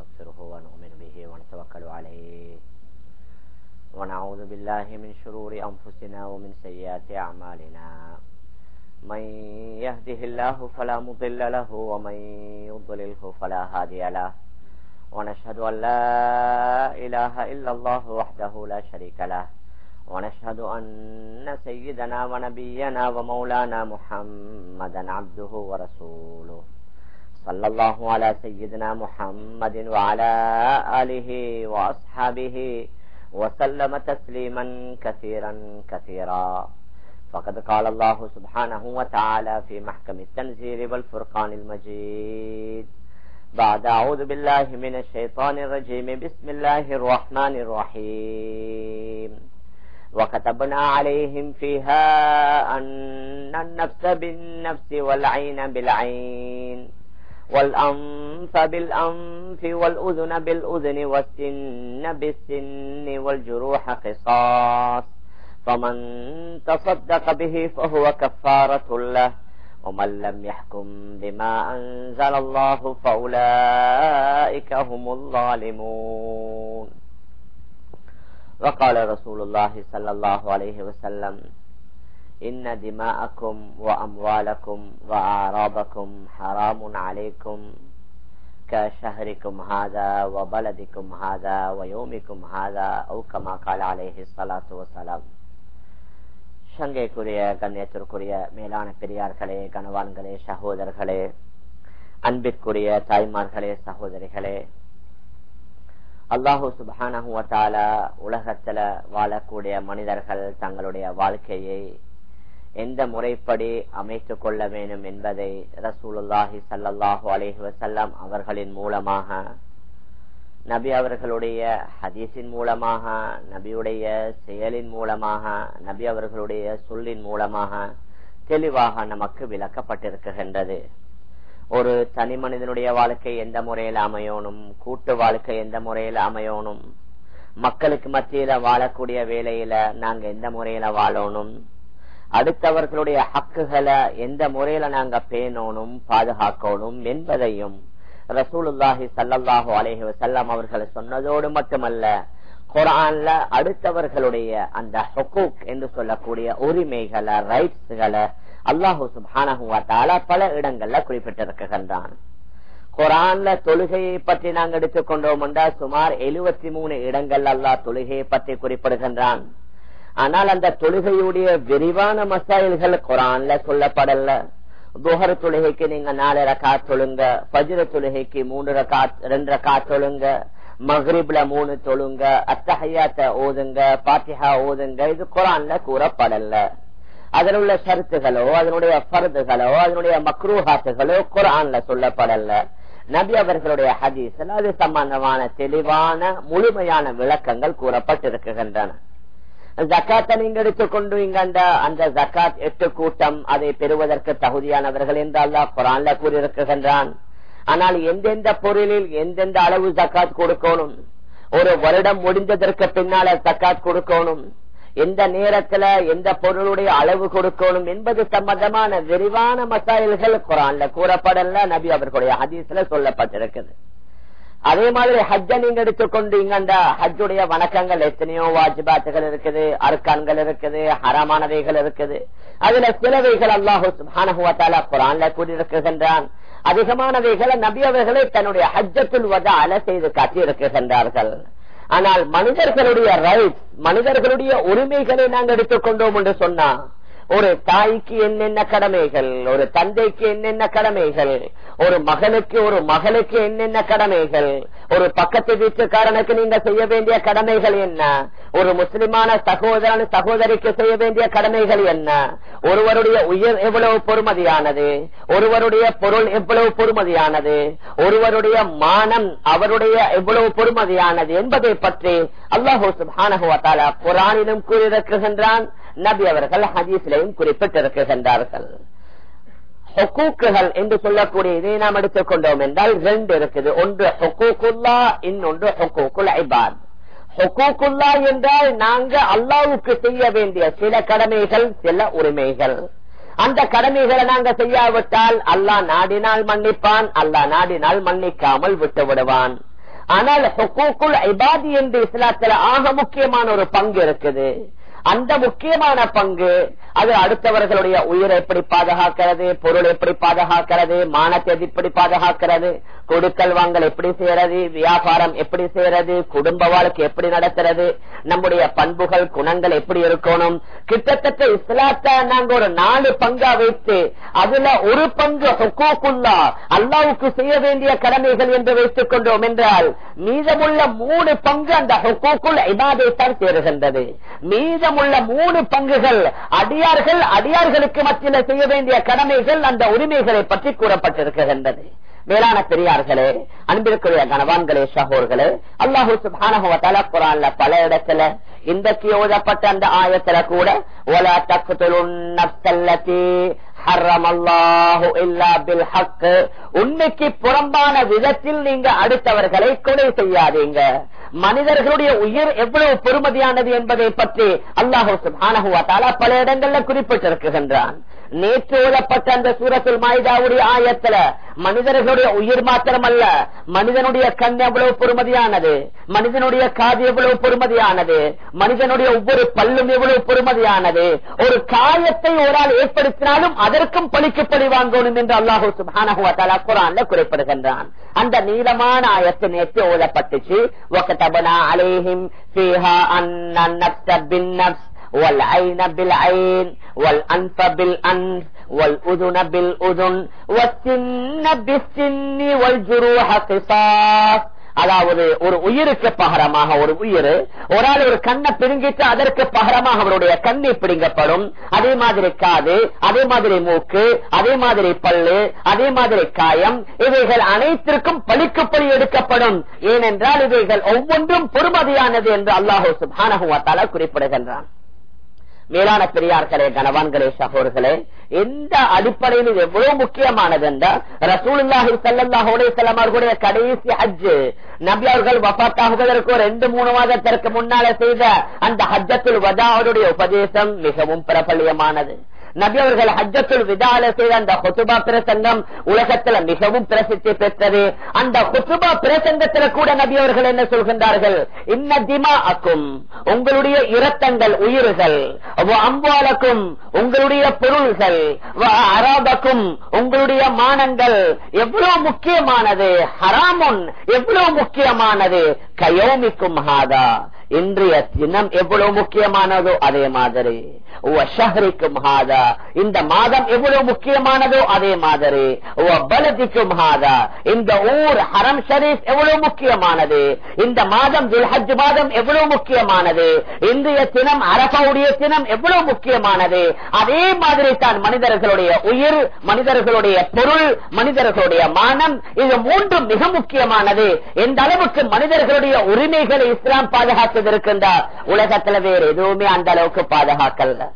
ونستغفره ونؤمن به ونتوكل عليه. ونعوذ بالله من شرور أنفسنا ومن سيئات أعمالنا. من يهده الله فلا مضل له ومن يضلله فلا هادي له. ونشهد أن لا إله إلا الله وحده لا شريك له. ونشهد أن سيدنا ونبينا ومولانا محمدا عبده ورسوله. صلى الله على سيدنا محمد وعلى آله وأصحابه وسلم تسليما كثيرا كثيرا. فقد قال الله سبحانه وتعالى في محكم التنزيل والفرقان المجيد. بعد أعوذ بالله من الشيطان الرجيم. بسم الله الرحمن الرحيم. وكتبنا عليهم فيها أن النفس بالنفس والعين بالعين. والأنف بالأنف والأذن بالأذن والسن بالسن والجروح قصاص. فمن تصدق به فهو كفارة له. ومن لم يحكم بما أنزل الله فأولئك هم الظالمون. وقال رسول الله صلى الله عليه وسلم إن دماءكم وأموالكم وأعراضكم حرام عليكم كشهركم هذا وبلدكم هذا ويومكم هذا أو كما قال عليه الصلاة والسلام சங்கைக்குரிய கண்ணியத்திற்குரிய மேலான பெரியார்களே கணவான்களே சகோதரர்களே அன்பிற்குரிய தாய்மார்களே சகோதரிகளே அல்லாஹூ சுபானஹுவத்தால உலகத்துல வாழக்கூடிய மனிதர்கள் தங்களுடைய வாழ்க்கையை எந்த முறைப்படி அமைத்துக் கொள்ள வேண்டும் என்பதை ரசூலுல்லாஹி சல்லாஹு அலஹி வசல்லாம் அவர்களின் மூலமாக நபி அவர்களுடைய ஹதீஸின் மூலமாக நபியுடைய செயலின் மூலமாக நபி அவர்களுடைய சொல்லின் மூலமாக தெளிவாக நமக்கு விளக்கப்பட்டிருக்கின்றது. ஒரு தனி மனிதனுடைய வாழ்க்கை எந்த முறையில் அமையணும் கூட்டு வாழ்க்கை எந்த முறையில் அமையணும் மக்களுக்கு மத்தியில வாழக்கூடிய வேலையில நாங்க எந்த முறையில வாழணும் அடுத்தவர்களுடைய ஹக்குகளை எந்த முறையில நாங்க பேணணும் பாதுகாக்கணும் என்பதையும் ரசூலுல்லாஹி சல்லாஹூ அலேஹி வசல்லாம் அவர்கள் சொன்னதோடு மட்டுமல்ல குரான்ல அடுத்தவர்களுடைய அந்த ஹொக்கூக் என்று சொல்லக்கூடிய உரிமைகளை ரைட்ஸ்களை அல்லாஹூ சுபானஹுவாத்தால பல இடங்கள்ல குறிப்பிட்டிருக்கின்றான். குரான்ல தொழுகையை பற்றி நாங்கள் எடுத்துக்கொண்டோம் என்றால் சுமார் எழுபத்தி மூணு இடங்கள் அல்லாஹ் தொழுகையை பற்றி குறிப்பிடுகின்றான். ஆனால் அந்த தொழுகையுடைய விரிவான மசாயல்கள் குரான்ல சொல்லப்படல. துஹர் தொழுகைக்கு நீங்க நாலு ரக்கா தொழுங்க பஜ்ர தொழுகைக்கு மூணு ரக்கா ரெண்டு ரக்கா தொழுங்க மஹ்ரிப்ல மூணு தொழுங்க அத்தஹையாத்த ஓதுங்க பாத்திஹா ஓதுங்க இது குரான்ல கூறப்படல. அதில் உள்ள சருத்துகளோ அதனுடைய பருதுகளோ அதனுடைய மக்ரூஹாத்துகளோ குரான்ல சொல்லப்படல. நபி அவர்களுடைய ஹதீஸ்ல அது சம்பந்தமான தெளிவான முழுமையான விளக்கங்கள் கூறப்பட்டிருக்கின்றன. ஜக்காத்தை நீங்க எடுத்துக்கொண்டு இங்க அந்த ஜக்காத் எட்டு கூட்டம் அதை பெறுவதற்கு தகுதியானவர்கள் என்று அல்லாஹ் குரான்ல கூறியிருக்கின்றான். ஆனால் எந்தெந்த பொருளில் எந்தெந்த அளவு ஜக்காத் கொடுக்கணும்? ஒரு வருடம் முடிந்ததற்கு பின்னால ஜக்காத் கொடுக்கணும்? எந்த நேரத்துல எந்த பொருளுடைய அளவு கொடுக்கணும் என்பது சம்பந்தமான விரிவான மசாயல்கள் குரான்ல கூறப்படல நபி அவர்களுடைய ஹதீஸ்ல சொல்லப்பட்டிருக்குது. அதே மாதிரி ஹஜ்ஜ நீங்க எடுத்துக்கொண்டு ஹஜ்ஜுடைய வணக்கங்கள் எத்தனையோ வாஜிபாத்துகள் இருக்குது அர்கான்கள் இருக்குது ஹரமானவைகள் இருக்குது. அதுல சிலவைகள் அல்லாஹு குரான்ல கூறியிருக்கின்றான். அதிகமானவைகளை நபி அவர்களை தன்னுடைய ஹஜ்ஜத்துல் வதால செய்து காட்டியிருக்கின்றார்கள். ஆனால் மனிதர்களுடைய ரைட்ஸ் மனிதர்களுடைய உரிமைகளை நாங்கள் எடுத்துக்கொண்டோம் என்று சொன்னா ஒரு தாய்க்கு என்னென்ன கடமைகள் ஒரு தந்தைக்கு என்னென்ன கடமைகள் ஒரு மகனுக்கு ஒரு மகளுக்கு என்னென்ன கடமைகள் ஒரு பக்கத்து வீட்டுக்காரனுக்கு நீங்க செய்ய வேண்டிய கடமைகள் என்ன ஒரு முஸ்லிமான சகோதரன் சகோதரிக்கு செய்ய வேண்டிய கடமைகள் என்ன ஒருவருடைய உயிர் எவ்வளவு பொறுமதியானது ஒருவருடைய பொருள் எவ்வளவு பொறுமதியானது ஒருவருடைய மானம் அவருடைய எவ்வளவு பொறுமதியானது என்பதை பற்றி அல்லாஹூ சுபானகுவத்தால குரானிலும் கூறியிருக்கின்றான் நபி அவர்கள் ஹதீஸ்லையும் குறிப்பிட்டிருக்கின்றார்கள் ஹொக்கூக்குகள் என்று சொல்லக்கூடிய இதை நாம் எடுத்துக்கொண்டோம் என்றால் ரெண்டு இருக்குது. ஒன்று ஹொக்கூக்குல்லா இன்னொன்று ஹொக்கூக்குல் ஐபாத் ஹொக்கூக்குல்லா என்றால் நாங்க அல்லாவுக்கு செய்ய வேண்டிய சில கடமைகள் சில உரிமைகள். அந்த கடமைகளை நாங்க செய்யாவிட்டால் அல்லாஹ் நாடினால் மன்னிப்பான் அல்லாஹ் நாடினால் மன்னிக்காமல் விட்டு விடுவான். ஆனால் ஹொக்கூக்குல் ஐபாதி என்று இஸ்லாத்துல ஆக முக்கியமான ஒரு பங்கு இருக்குது. அந்த முக்கியமான பங்கு அது அடுத்தவர்களுடைய உயிரை எப்படி பாதுகாக்கிறது பொருள் எப்படி பாதுகாக்கிறது மானத்தை எப்படி பாதுகாக்கிறது கொடுக்கல் வாங்கல் எப்படி செய்யறது வியாபாரம் எப்படி செய்யறது குடும்ப வாழ்க்கை எப்படி நடத்துறது நம்முடைய பண்புகள் குணங்கள் எப்படி இருக்கணும். கிட்டத்தட்ட இஸ்லாத்தை நாங்க ஒரு நாலு பங்கா வைத்து அதுல ஒரு பங்கு ஹுக்கூக்குல்லா அல்லாவுக்கு செய்ய வேண்டிய கடமைகள் என்று வைத்துக் கொண்டோம் என்றால் மீதமுள்ள மூணு பங்கு அந்த ஹுக்கூக்குல் இபாதைத்தான் சேருகின்றது. மீதமுள்ள மூணு பங்குகள் அடி அடியார்கள் அடியார்களுக்கு மத்தியில் செய்ய வேண்டிய கடமைகள் அந்த உரிமைகளை பற்றி கூறப்பட்டிருக்கின்றது. மேலான பெரியார்களே அன்பிற்குரிய கணவான்களே சகோர்களே அல்லாஹூ சுபானகுவத்தால குரான்ல பல இடத்துல இன்றைக்கு ஓதப்பட்ட அந்த ஆயத்துல கூட ஒல தக்குதலுன்னி உண்மைக்கு புறம்பான விதத்தில் நீங்க அடுத்தவர்களை கொலை செய்யாதீங்க. மனிதர்களுடைய உயிர் எவ்வளவு பெருமதியானது என்பதை பற்றி அல்லாஹூ சுபானகுவத்தால பல இடங்கள்ல குறிப்பிட்டிருக்கின்றான். நேற்று ஓதப்பட்ட அந்த சூரத்தில் மாயுதாவுடைய ஆயத்துல மனிதர்களுடைய உயிர் மாத்திரமல்ல மனிதனுடைய கண் எவ்வளவு பொறுமதியானது மனிதனுடைய காது எவ்வளவு பொறுமதியானது மனிதனுடைய ஒவ்வொரு பல்லும் எவ்வளவு பொறுமதியானது ஒரு காயத்தை ஒரு ஆள் ஏற்படுத்தினாலும் அதற்கும் பழிக்கு பழி வாங்கணும் என்று அல்லாஹூ சுபானகுவத்தாலா குரான்ல குறிப்பிடுகின்றான். அந்த நீளமான ஆயத்து நேற்று ஓதப்பட்டுச்சு ஒக்கத்தபனா அலேஹிம் فيها أن النفس بالنفس والعين بالعين والأنف بالأنف والأذن بالأذن والسن بالسن والجروح قصاص அதாவது ஒரு உயிருக்கு பகரமாக ஒரு உயிர் ஒரு ஆள் ஒரு கண்ணை பிடுங்கிட்டு அதற்கு பகரமாக அவருடைய கண்ணை பிடுங்கப்படும் அதே மாதிரி காது அதே மாதிரி மூக்கு அதே மாதிரி பல்லு அதே மாதிரி காயம் இவைகள் அனைத்திற்கும் பழிக்கு பழி எடுக்கப்படும் ஏனென்றால் இவைகள் ஒவ்வொன்றும் பொறுமதியானது என்று அல்லாஹூ சுபானகுவத்தால குறிப்பிடுகின்றான் மேலான பெரியார்களே கனவான்களே சகோர்களே எந்த அடிப்படையில் இது எவ்வளவு முக்கியமானது என்றால் ரசூலுல்லாஹி சல்லாஹுடைய செல்லமார்களுடைய கடைசி ஹஜ். நபி அவர்கள் வபாத்தாகுவதற்கு ரெண்டு மூணு மாதத்திற்கு முன்னால செய்த அந்த ஹஜ்ஜத்துல் வதாவுடைய உபதேசம் மிகவும் பிரபல்யமானது. நபி அவர்கள் ஹஜ்ஜத்துல் விதால செய்த அந்த ஹொசுபா பிரசங்கம் உலகத்துல மிகவும் பிரசித்தி பெற்றது. அந்த ஹொசுபா பிரசங்கத்துல கூட நபி அவர்கள் என்ன சொல்கின்றார்கள்? இன்ன திமா அக்கும் உங்களுடைய இரத்தங்கள் உயிர்கள். அம்பாலக்கும் உங்களுடைய பொருள்கள். அராபக்கும் உங்களுடைய மானங்கள். எவ்வளவு முக்கியமானது? ஹராமுன் எவ்வளவு முக்கியமானது? கயோமிக்கும் ஹாதா. இன்றைய தினம் எவ்வளவு முக்கியமானதோ அதே மாதிரி. ஷஹரிக்கும் ஹாதா. இந்த மாதம் எவ்வளவு முக்கியமானதோ அதே மாதிரி. பலதிக்கும் ஹாதா. இந்த ஊர் ஹரம் ஷரீஃப் எவ்வளவு முக்கியமானது? இந்த மாதம் துல்ஹஜ் மாதம் எவ்வளவு முக்கியமானது? இன்றைய தினம் அரபாவுடைய தினம் எவ்வளவு முக்கியமானது? அதே மாதிரி தான் மனிதர்களுடைய உயிர் மனிதர்களுடைய பொருள் மனிதர்களுடைய மானம் இது மூன்றும் மிக முக்கியமானது. எந்த அளவுக்கு மனிதர்களுடைய உரிமைகளை இஸ்லாம் பாதுகாத்து பாதுகாத்திருக்கின்றார் உலகத்துல வேறு எதுவுமே அந்த அளவுக்கு பாதுகாக்கல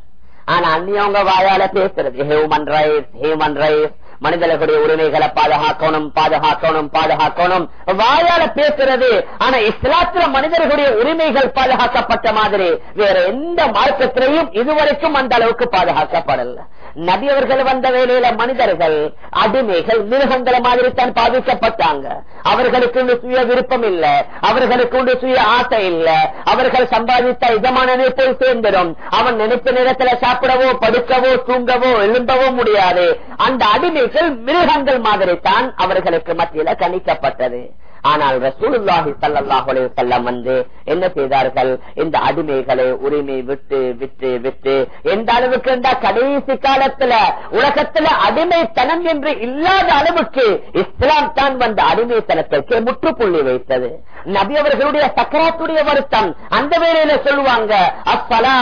ஆனா அந்நியவங்க வாயால பேசுறது ஹியூமன் ரைட்ஸ் ஹியூமன் ரைட்ஸ் மனிதர்களுடைய உரிமைகளை பாதுகாக்கணும் பாதுகாக்கணும் பாதுகாக்கணும். வாயால பேசுறது. ஆனா இஸ்லாத்துல மனிதர்களுடைய உரிமைகள் பாதுகாக்கப்பட்ட மாதிரி வேற எந்த மார்க்கத்திலையும் இதுவரைக்கும் அந்த அளவுக்கு பாதுகாக்கப்படல. நதியவர்கள் வந்த வேலையில மனிதர்கள் அடிமைகள் மிருகங்களை மாதிரி தான் பாதிக்கப்பட்டாங்க. அவர்களுக்கு சுய விருப்பம் இல்ல. அவர்களுக்கு சுய ஆசை இல்ல. அவர்கள் சம்பாதித்த இதமான நினைப்பில் சேர்ந்துடும். அவன் நினைப்பு நேரத்துல சாப்பிடவோ படுக்கவோ தூங்கவோ எழும்பவோ முடியாது. அந்த அடிமை மிருகங்கள் மாதிரி தான் அவர்களுக்கு மத்தியில கணிக்கப்பட்டது. ஆனால் ரசூலுல்லாஹி சல்லாஹ் செல்லம் வந்து என்ன செய்தார்கள்? இந்த அடிமைகளை உரிமை விட்டு விட்டு விட்டு எந்த அளவுக்கு இருந்தா கடைசி காலத்துல உலகத்துல அடிமைத்தனம் என்று இல்லாத அளவுக்கு இஸ்லாம் தான் வந்த அடிமைத்தனத்திற்கு முற்றுப்புள்ளி வைத்தது. நபி அவர்களுடைய சக்கராத்துடைய வருத்தம் அந்த வேலையில சொல்லுவாங்க அப்பலா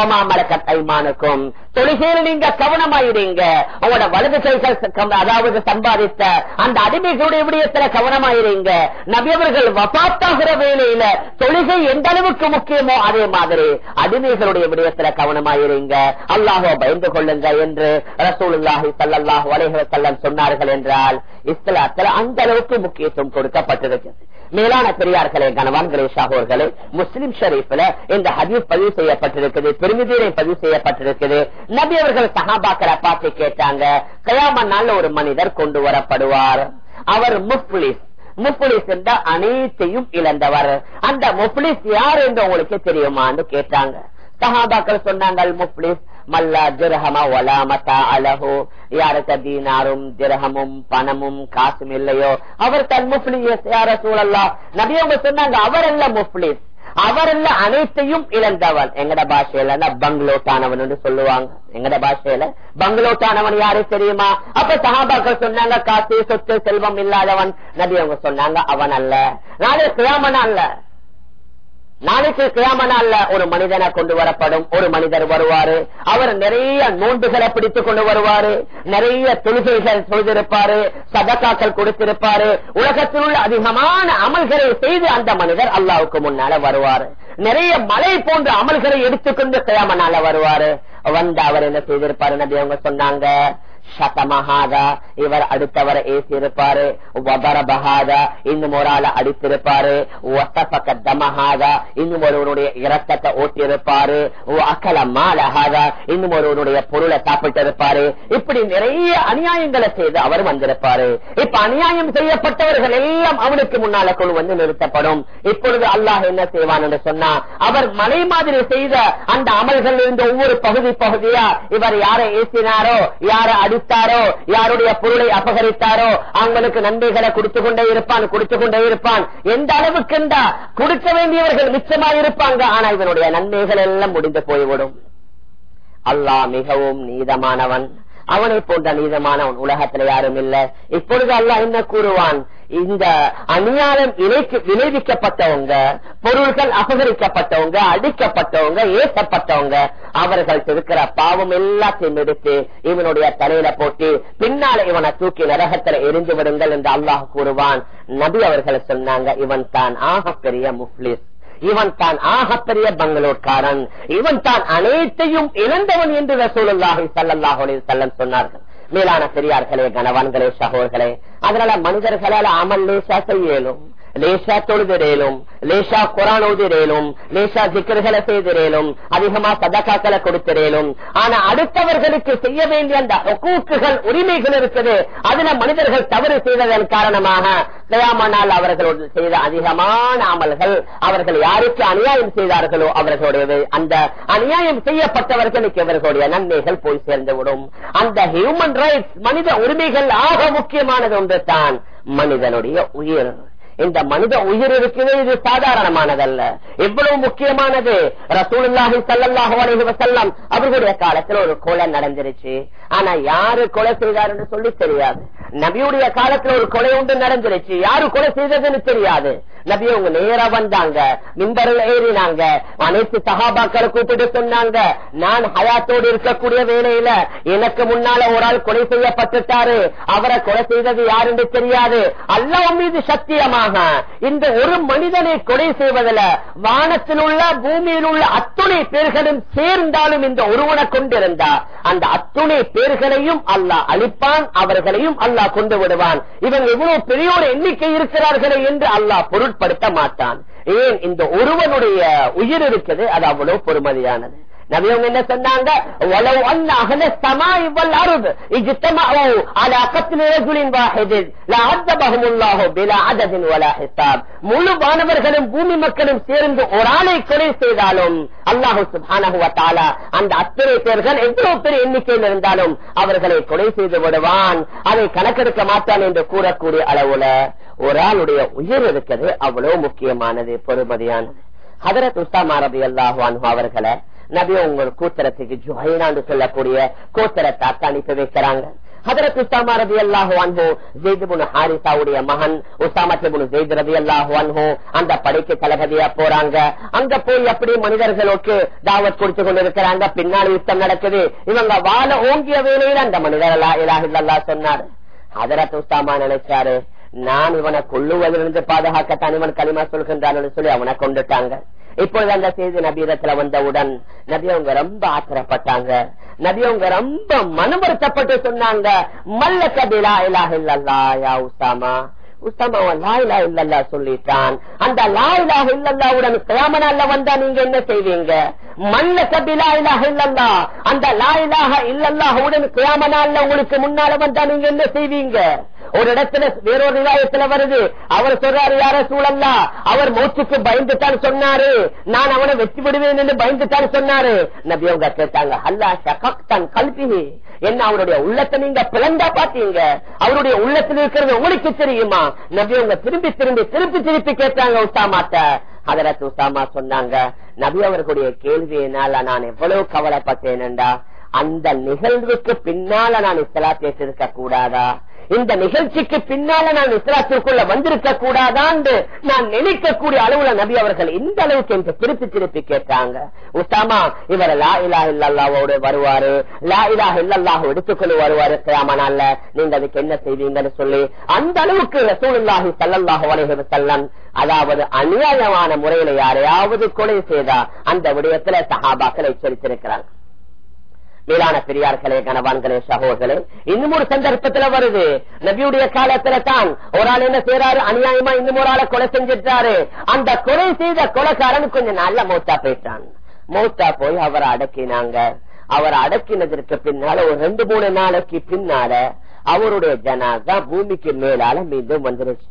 ஓமா மலக்கத் ஐமானுக்கும். தொழுகையில் நீங்க கவனமாயிருங்க உங்களோட வலது கைகள் அதாவது சம்பாதித்த அந்த அடிமைகளுடைய விடயத்துல கவனமாயிருங்க நபியவர்கள் வபாத்தாகிற வேலையில தொழுகை எந்த அளவுக்கு முக்கியமோ அதே மாதிரி அடிமைகளுடைய விடயத்துல கவனமாயிருங்க. அல்லாஹோ பயந்து கொள்ளுங்க என்று ரசூலுல்லாஹி சல்லாஹூ அலைஹ செல்லம் சொன்னார்கள் என்றால் இஸ்லாத்துல அந்த அளவுக்கு முக்கியத்துவம் கொடுக்கப்பட்டிருக்கிறது. மேலான பெரியார்களே கனவான்களே ஷாகோர்களே முஸ்லிம் ஷரீஃப்ல இந்த ஹதீஸ் பதிவு செய்யப்பட்டிருக்குது திருமிதியை பதிவு செய்யப்பட்டிருக்குது. நபி அவர்கள் சஹாபாக்களை பார்த்து கேட்டாங்க கயாம நாள் ஒரு மனிதர் கொண்டு வரப்படுவார். அவர் முப்ளிஸ் முப்ளிஸ் என்ற அனைத்தையும் இழந்தவர். அந்த முப்ளிஸ் யார் என்று உங்களுக்கு தெரியுமான்னு கேட்டாங்க. சஹாபாக்கள் சொன்னாங்க முப்ளிஸ் மல்லா ஜிரஹமா ஒலா மத்தா அலஹோ. யாருக்கு தீனாரும் திரகமும் பணமும் காசும் இல்லையோ? அவர் தன் முப்ளிஸ் யார சூழல்லா நபியவங்க சொன்னாங்க அவர் அல்ல முப்ளிஸ் அவர் அனைத்தையும் இழந்தவன். எங்கட பாஷையில பங்களோட்டானவன் என்று சொல்லுவாங்க. எங்கட பாஷையில? பங்களோட்டானவன் யாரு தெரியுமா? அப்ப சகாபாக்கள் சொன்னாங்க காசு சொத்து செல்வம் இல்லாதவன். நபி அவங்க சொன்னாங்க அவன் அல்ல. நாளை கிராமன் அல்ல. நாளைக்கு கிராமனால ஒரு மனிதனை கொண்டு வரப்படும். ஒரு மனிதர் வருவாரு. அவர் நிறைய நோன்புகளை பிடித்துக் கொண்டு வருவாரு. நிறைய தொழுகைகள் சொல்திருப்பாரு சதக்காக்கள் கொடுத்திருப்பாரு. உலகத்தில் உள்ள அதிகமான அமல்களை செய்து அந்த மனிதர் அல்லாவுக்கு முன்னால வருவாரு. நிறைய மலை போன்ற அமல்களை எடுத்துக்கொண்டு கிராமனால வருவாரு. வந்து அவர் என்ன செய்திருப்பாரு நபி அவங்க சொன்னாங்க. சதமஹாதா இவர் அடுத்தவரை ஏசியிருப்பாரு. வபரபஹாதா இன்னும் ஒரு ஆளை அடித்திருப்பாரு தமஹாதா இன்னும் ஒருவனுடைய இரத்தத்தை ஓட்டியிருப்பாரு. அக்கல மாலஹாதா இன்னும் ஒருவனுடைய பொருளை சாப்பிட்டு இருப்பாரு. இப்படி நிறைய அநியாயங்களை செய்து அவர் வந்திருப்பாரு. இப்ப அநியாயம் செய்யப்பட்டவர்கள் எல்லாம் அவனுக்கு முன்னால கொண்டு வந்து நிறுத்தப்படும். இப்பொழுது அல்லாஹ் என்ன செய்வான் என்று சொன்னா அவர் மலை மாதிரி செய்த அந்த அமல்கள் இருந்த ஒவ்வொரு பகுதி பகுதியா இவர் யாரை ஏசினாரோ யாரை அழித்தாரோ யாருடைய பொருளை அபகரித்தாரோ? அவங்களுக்கு நன்மைகளை கொடுத்து கொண்டே இருப்பான் கொடுத்து கொண்டே இருப்பான். எந்த அளவுக்கு கொடுக்க வேண்டியவர்கள் மிச்சமா இருப்பாங்க? ஆனா இவனுடைய நன்மைகள் எல்லாம் முடிந்து போய்விடும். அல்லாஹ் மிகவும் நீதமானவன். அவனை போன்ற நீதமானவன் உலகத்துல யாரும் இல்ல. இப்பொழுது அல்ல என்ன கூறுவான்? இந்த அநியாயம் விளைவிக்கப்பட்டவங்க பொருள்கள் அபகரிக்கப்பட்டவங்க அடிக்கப்பட்டவங்க ஏற்றப்பட்டவங்க அவர்கள் இருக்கிற பாவம் எல்லாத்தையும் எடுத்து இவனுடைய தலையில போட்டு பின்னால இவனை தூக்கி நரகத்துல எரிந்து விடுங்கள் என்று அல்லாஹ் கூறுவான். நபி அவர்கள் சொன்னாங்க இவன் தான் ஆக பெரிய முஃப்லிஸ். இவன் தான் ஆகப்பெரிய பங்களூர்காரன். இவன் தான் அனைத்தையும் இழந்தவன் என்று ரசூலுல்லாஹி சல்லாஹ் செல்லம் சொன்னார்கள். மேலான பெரியார்களே கணவான்களே சகோர்களே அதனால மனிதர்களால் அமல் லேசா செய்யலும் லேசா தொழுதிரேலும் லேசா குரான் ஓதிரேலும் லேசா சிக்கர்களை செய்திரேலும் அதிகமா சதக்காக்களை கொடுத்திரேலும். ஆனா அடுத்தவர்களுக்கு செய்ய வேண்டிய அந்த கூக்குகள் உரிமைகள் இருக்குது. அதுல மனிதர்கள் தவறு செய்ததன் காரணமாக தயாமனால் அவர்களோடு செய்த அதிகமான அமல்கள் அவர்கள் யாருக்கு அநியாயம் செய்தார்களோ அவர்களுடைய அந்த அநியாயம் செய்யப்பட்டவர்களுக்கு இவர்களுடைய நன்மைகள் போய் சேர்ந்துவிடும். அந்த ஹியூமன் ரைட்ஸ் மனித உரிமைகள் ஆக முக்கியமானது ஒன்று தான் மனிதனுடைய உயிர். இந்த மனித உயிர் இருக்குது இது சாதாரணமானதல்ல. எவ்வளவு முக்கியமானது? ரசூலுல்லாஹி சல்லாஹு அலைஹி வஸல்லம் அவர்களுடைய காலத்துல ஒரு கொலை நடந்துருச்சு. ஆனா யாரு கொலை செய்தாருன்னு சொல்லி தெரியாது. நபியுடைய காலத்துல ஒரு கொலை ஒன்று நடந்துருச்சு. யாரு கொலை செய்ததுன்னு தெரியாது. நபி அவங்க நேரா வந்தாங்க. மின்பரில் ஏறினாங்க. அனைத்து சகாபாக்களை கூப்பிட்டு சொன்னாங்க. நான் ஹயாத்தோடு இருக்கக்கூடிய வேலையில எனக்கு முன்னால ஒரு ஆள் கொலை செய்யப்பட்டுட்டாரு. அவரை கொலை செய்தது யாருன்னு தெரியாது. அல்லவன் மீது சத்தியமாக இந்த ஒரு மனிதனை கொலை செய்வதில் வானத்தில் உள்ள பூமியில் உள்ள அத்துணை பேர்களும் சேர்ந்தாலும் இந்த ஒருவனை கொண்டிருந்தா அந்த அத்துணை பேர்களையும் அல்லாஹ் அழிப்பான் அவர்களையும் அல்லாஹ் கொண்டு விடுவான். இவன் எவ்வளவு பெரிய ஒரு எண்ணிக்கை இருக்கிறார்களே என்று அல்லாஹ் பொருட்படுத்த மாட்டான். ஏன்? இந்த ஒருவனுடைய உயிர் இருக்குது அது அவ்வளவு பொறுமதியானது. நபியவங்க என்ன சொன்னாங்க? "வலவ் அன்ன அகல சமா இவ்வள் அருது இஜ்தமஉ அலா கத்லி ரஜுலின் வாஹிதின் லஅதபஹுமுல்லாஹு பிலா அததின் வலா ஹிசாப்." முழு வானவர்களும் பூமி மக்களும் சேர்ந்து ஒரு ஆளை கொலை செய்தாலும் அல்லாஹு சுப்ஹானஹு வ தஆலா அந்த அத்தனை பேர்கள் எவ்வளவு பெரிய எண்ணிக்கையில் இருந்தாலும் அவர்களை கொலை செய்து விடுவான். அதை கணக்கெடுக்க மாட்டான் என்று கூறக்கூடிய அளவுல ஒரு ஆளுடைய உயிர் இருக்கிறது. அவ்வளவு முக்கியமானது பொறுமதியானது ஹதரத் உஸ்தாமா ரபி அல்லாஹு அவர்களை நபி உங்கள் கூத்தரத்துக்கு ஜுஹைனான்னு சொல்லக்கூடிய கூத்தரத்தை அனுப்பி வைக்கிறாங்க. ஹதரத் உஸ்தாமா ரபி அல்லாஹு அன்ஹோ ஜெய்துபுன் ஹாரிசாவுடைய மகன் உஸ்தாமத்துபுன் ஜெயித் ரபி அல்லாஹு அன்ஹோ அந்த படைக்கு தளபதியா போறாங்க. அங்க போய் அப்படி மனிதர்களுக்கு தாவத் கொடுத்து கொண்டிருக்கிறாங்க. பின்னாடி யுத்தம் நடக்குது. இவங்க வாழ ஓங்கிய வேலையில அந்த மனிதர் அல்லா இலாஹில்லா சொன்னார். ஹதரத் உஸ்தாமா நினைச்சாரு நான் இவனை கொள்ளுவதிலிருந்து பாதுகாக்கத்தான் இவன் களிமா சொல்கின்றான் சொல்லி அவனை கொண்டுட்டாங்க. இப்பொழுது அந்த செய்தி நபீரத்துல வந்தவுடன் நபி அவங்க ரொம்ப ஆத்திரப்பட்டாங்க. நபி அவங்க ரொம்ப மனம் வருத்தப்பட்டு சொன்னாங்க மல்ல கபிலா இலாஹ் இல்லல்லா உசாமா லாயிலா இல்லல்லா சொல்லிட்டான். அந்த லாயிலாக இல்லல்லாவுடன் கிராமனால வந்தா நீங்க என்ன செய்வீங்க? மல்ல கபிலா இலாஹ இல்லல்லா அந்த லாயிலாக இல்லல்லாஹுடன் கிராமனால உங்களுக்கு முன்னால வந்தா நீங்க என்ன செய்வீங்க? ஒரு இடத்துல வேறொரு விவாதத்துல வருது. அவர் சொல்றாரு யார சூழல்லா அவர் மூச்சுக்கு பயந்துட்டான்னு சொன்னாரு. நான் அவனை வெற்றி விடுவேன் என்று பயந்துட்டான்னு சொன்னாரு. நபி அவங்க கேட்டாங்க அல்லா ஷகக்தான் கல்பி என்ன அவருடைய உள்ளத்தை நீங்க பிளந்தா பாத்தீங்க அவருடைய உள்ளத்தில் இருக்கிறது உங்களுக்கு தெரியுமா? நபி அவங்க திரும்பி திரும்பி திருப்பி திருப்பி கேட்டாங்க உசாமாட்ட அதரத் உசாமா சொன்னாங்க நபி அவர்களுடைய கேள்வியினால நான் எவ்வளவு கவலைப்பட்டேன்டா அந்த நிகழ்வுக்கு பின்னால நான் இஸ்லாத்தை பேசிருக்க கூடாதா இந்த நிகழ்ச்சிக்கு பின்னால நான் இஸ்லாத்திற்குள்ள வந்திருக்க கூடாதான்னு நான் நினைக்கக்கூடிய அளவுல நபி அவர்கள் இந்த அளவுக்கு என்று திருப்பி திருப்பி கேட்டாங்க. உசாமா இவர் லா இலா இல்லாவோடு வருவாரு. லா இலா இல்லாஹ் எடுத்துக்கொண்டு வருவாரு. கிராமனால நீங்க அதுக்கு என்ன செய்வீங்கன்னு சொல்லி அந்த அளவுக்கு ரசூலுல்லாஹி சல்லல்லாஹு அலைஹி வஸல்லம் அதாவது அநியாயமான முறையில யாரையாவது கொலை செய்தா அந்த விடயத்துல சஹாபாக்கள் எச்சரித்திருக்கிறாங்க. மேலான பெரியார்களே கணவான்களே சகோதரே இன்னும் ஒரு சந்தர்ப்பத்துல வருது. நபியுடைய காலத்துல தான் ஒரு ஆள் என்ன செய்யறாரு அநியாயமா இன்னும் ஒரு ஆளை கொலை செஞ்சிட்டாரு. அந்த கொலை செய்த கொலைக்காரன் கொஞ்சம் நல்ல மௌத்தா போயிட்டான். மௌத்தா போய் அவரை அடக்கினாங்க. அவரை அடக்கினதற்கு பின்னால ஒரு ரெண்டு மூணு நாளைக்கு பின்னால அவருடைய ஜனாதா பூமிக்கு மேலால மீண்டும் வந்துருச்சு.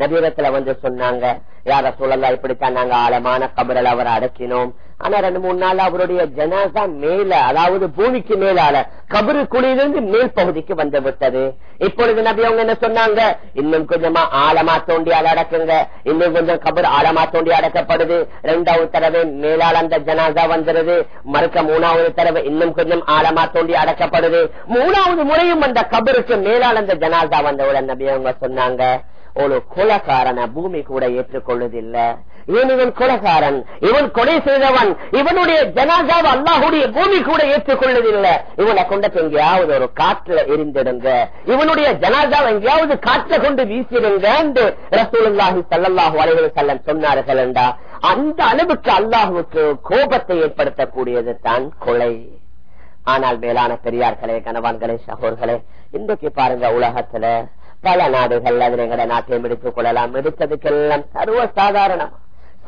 நபீரத்துல வந்து சொன்னாங்க யார சொல்லலாம் இப்படித்தான் நாங்க ஆழமான கபரில் அவரை அடக்கினோம். ஆனா ரெண்டு மூணு நாள் அவருடைய ஜனாசா மேல அதாவது பூமிக்கு மேலால கபரு குழியிலிருந்து மேல் பகுதிக்கு வந்து விட்டது. இப்பொழுது நபி அவங்க என்ன சொன்னாங்க? இன்னும் கொஞ்சமா ஆழமா தோண்டி அடக்குங்க இன்னும் கொஞ்சம் கபர் ஆழமா தோண்டி அடக்கப்படுது. ரெண்டாவது தடவை மேலால அந்த ஜனாசா வந்துருது. மறுக்க மூணாவது தடவை இன்னும் கொஞ்சம் ஆழமா தோண்டி அடக்கப்படுது. மூணாவது முறையும் அந்த கபருக்கு மேலால அந்த ஜனாசா வந்தவுடன் நபி அவங்க சொன்னாங்க. ஒரு கொலக்காரன பூமி கூட ஏற்றுக்கொள்வதில்ல. ஏன் இவன் கொலகாரன் இவன் கொலை செய்தவன் இவனுடைய ஜனாஜாவ அல்லாஹுடைய பூமி கூட ஏற்றுக்கொள்வதில்லை. இவனை கொண்ட எங்கேயாவது ஒரு காற்றுல எரிந்திடுங்க. இவனுடைய ஜனாஜாவ எங்கேயாவது காற்ற கொண்டு வீசிடுங்க என்று ரசூலுல்லாஹி சல்லாஹு அலைகள் செல்லம் சொன்னார்கள் என்றா அந்த அளவுக்கு அல்லாஹுக்கு கோபத்தை ஏற்படுத்தக்கூடியது தான் கொலை. ஆனால் மேலான பெரியார்களே கணவான்களே சகோர்களே இன்றைக்கு பாருங்க உலகத்துல பல நாடுகள் அதில் எங்கட நாட்டையும் எடுத்துக் கொள்ளலாம். எடுத்ததுக்கெல்லாம் சர்வ சாதாரணம்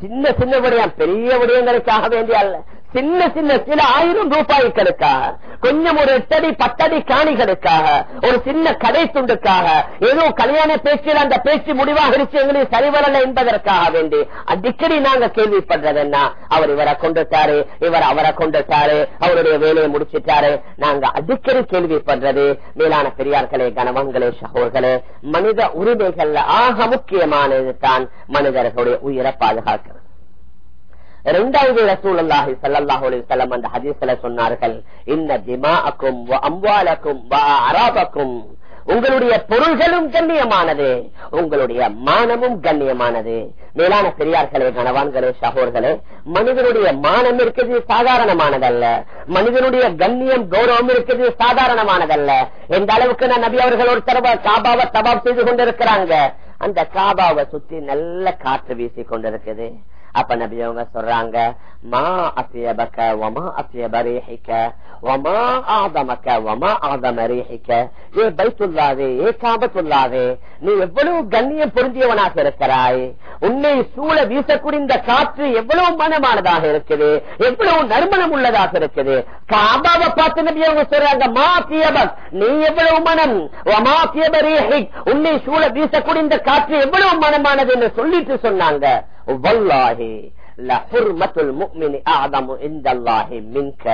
சின்ன சின்ன விடயம் பெரிய விடயங்களுக்காக வேண்டிய அல்ல. சின்ன சின்ன சில ஆயிரம் ரூபாய்களுக்காக கொஞ்சம் ஒரு எட்டடி பத்தடி காணிகளுக்காக ஒரு சின்ன கடை துண்டுக்காக ஏதோ கல்யாண பேச்சில் அந்த பேச்சு முடிவாகிருச்சு எங்களுக்கு சரிவரல என்பதற்காக வேண்டி அடிக்கடி நாங்க கேள்விப்படுறதுன்னா அவர் இவரை கொண்டுட்டாரு இவர் அவரை கொண்டுட்டாரு அவருடைய வேலையை முடிச்சிட்டாரு. நாங்க அடிக்கடி கேள்விப்படுறது மேலான பெரியார்களே கணவன்களே சகோர்களே மனித உரிமைகள்ல ஆக முக்கியமானது தான் மனிதர்களுடைய உயிரை பாதுகாக்கிறது. இரண்டாவது அந்த ஹதீஸ்ல சொன்னார்கள் இன்ன திமாஅக்கும் வ அராபக்கும் உங்களுடைய பொருள்களும் கண்ணியமானது உங்களுடைய மானமும் கண்ணியமானது. மேலான பெரியார்களே கணவான்களே சகோர்களே மனிதனுடைய மானம் இருக்கிறது சாதாரணமானதல்ல. மனிதனுடைய கண்ணியம் கௌரவம் இருக்கிறது சாதாரணமானதல்ல. எந்த அளவுக்கு நான் நபி அவர்கள் ஒரு தடவை காபாவை தபாப் செய்து கொண்டிருக்கிறாங்க அந்த காபாவை சுத்தி நல்ல காற்று வீசி கொண்டிருக்குது. அப்ப நபி அவங்க சொல்றாங்க மா அசியபக்க வமா அசியப ரீஹிக்க வமா ஆதமக்க வமா ஆதம ரீஹிக்க ஏ பைத்துல்லாவே ஏ காபத்துல்லாவே நீ எவ்வளவு கண்ணியம் பொருந்தியவனாக இருக்கிறாய். உன்னை சூழ வீசக்கூடிய இந்த காற்று எவ்வளவு மனமானதாக இருக்குது. எவ்வளவு நறுமணம் உள்ளதாக இருக்குது. காபாவை பார்த்து நபி அவங்க சொல்றாங்க மா தியபக் நீ எவ்வளவு மனம்? வமா தியப ரீஹிக். உன்னை சூழ வீசக்கூடிய இந்த காற்று எவ்வளவு மனமானது என்று சொல்லிட்டு சொன்னாங்க. வல்லாஹி லஹுர்மத்துல் முஃமினி عند الله மின்க.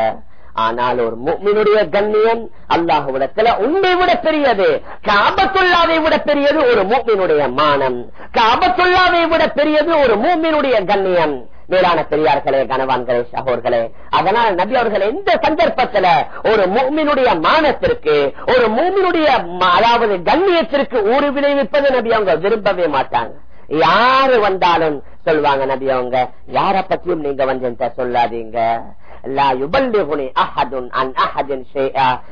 ஆனால் ஒரு முக்மினுடைய கண்ணியம் அல்லாஹுவிடத்துல உண்மை விட பெரியது. காபத்துல்லாவை விட பெரியது ஒரு மூமினுடைய மானம். காபத்துல்லாவை விட பெரியது ஒரு மூமினுடைய கண்ணியம். மேலான பெரியார்களே கனவான்களே சகோர்களே அதனால் நபி அவர்கள் எந்த சந்தர்ப்பத்துல ஒரு மூமினுடைய மானத்திற்கு ஒரு மூமினுடைய அதாவது கண்ணியத்திற்கு ஊறு விளைவிப்பது நபி அவங்க விரும்பவே மாட்டாங்க. யாரு வந்தாலும் சொல்லுவாங்க நபி அவங்க யார பத்தியும் நீங்க வந்து சொல்லாதீங்க.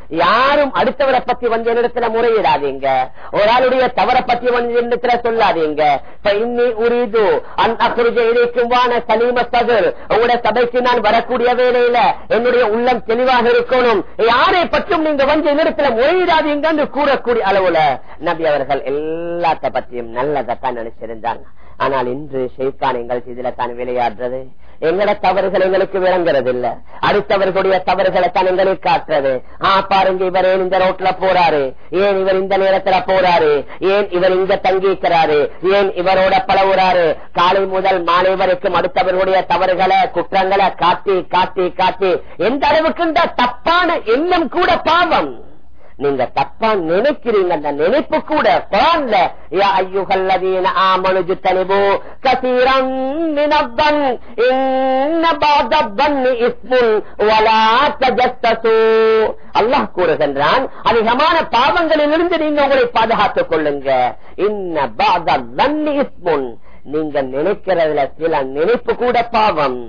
யாரும் அடுத்தவரை பத்தி வந்து என்னிடத்துல முறையிடாதீங்க. ஒரு ஆளுடைய தவற பத்தி வந்து என்னிடத்துல சொல்லாதீங்க. உங்களுடைய சபைக்கு நான் வரக்கூடிய வேலையில என்னுடைய உள்ளம் தெளிவாக இருக்கணும். யாரை பற்றும் நீங்க வந்து என்னிடத்துல முறையிடாதீங்கன்னு கூறக்கூடிய அளவுல நபி அவர்கள் எல்லாத்த பத்தியும் நல்லதான் நினைச்சிருந்தாங்க. ஆனால் இன்று ஷெய்கான் எங்கள் இதுல தான் விளையாடுறது. எங்கட தவறுகள் எங்களுக்கு விளங்குறது இல்ல அடுத்தவர்களுடைய தவறுகளை தான் எங்களுக்கு காட்டுறது. ஆ பாருங்க இவர் ஏன் இந்த ரோட்ல போறாரு? ஏன் இவர் இந்த நேரத்துல போறாரு? ஏன் இவர் இங்க தங்கிக்கிறாரு ஏன் இவரோட பழகுறாரு? காலை முதல் மாலை வரைக்கும் அடுத்தவர்களுடைய தவறுகளை குற்றங்களை காட்டி காட்டி காட்டி எந்த அளவுக்கு இந்த தப்பான எண்ணம் கூட பாவம். நீங்க தப்பா நினைக்கிறீங்க அந்த நினைப்பு கூட குரான்ல யா ஆமனுஜு தனிபு கசீரம் மினப்பன் அல்லாஹ் கூறுகின்றான் அதிகமான பாவங்களிலிருந்து நீங்க உங்களை பாதுகாத்துக் கொள்ளுங்க. இன்ன பாதப்பன் இஸ்முன். நீங்க நினைக்கிறதுல சில நினைப்பு கூட பாவம்.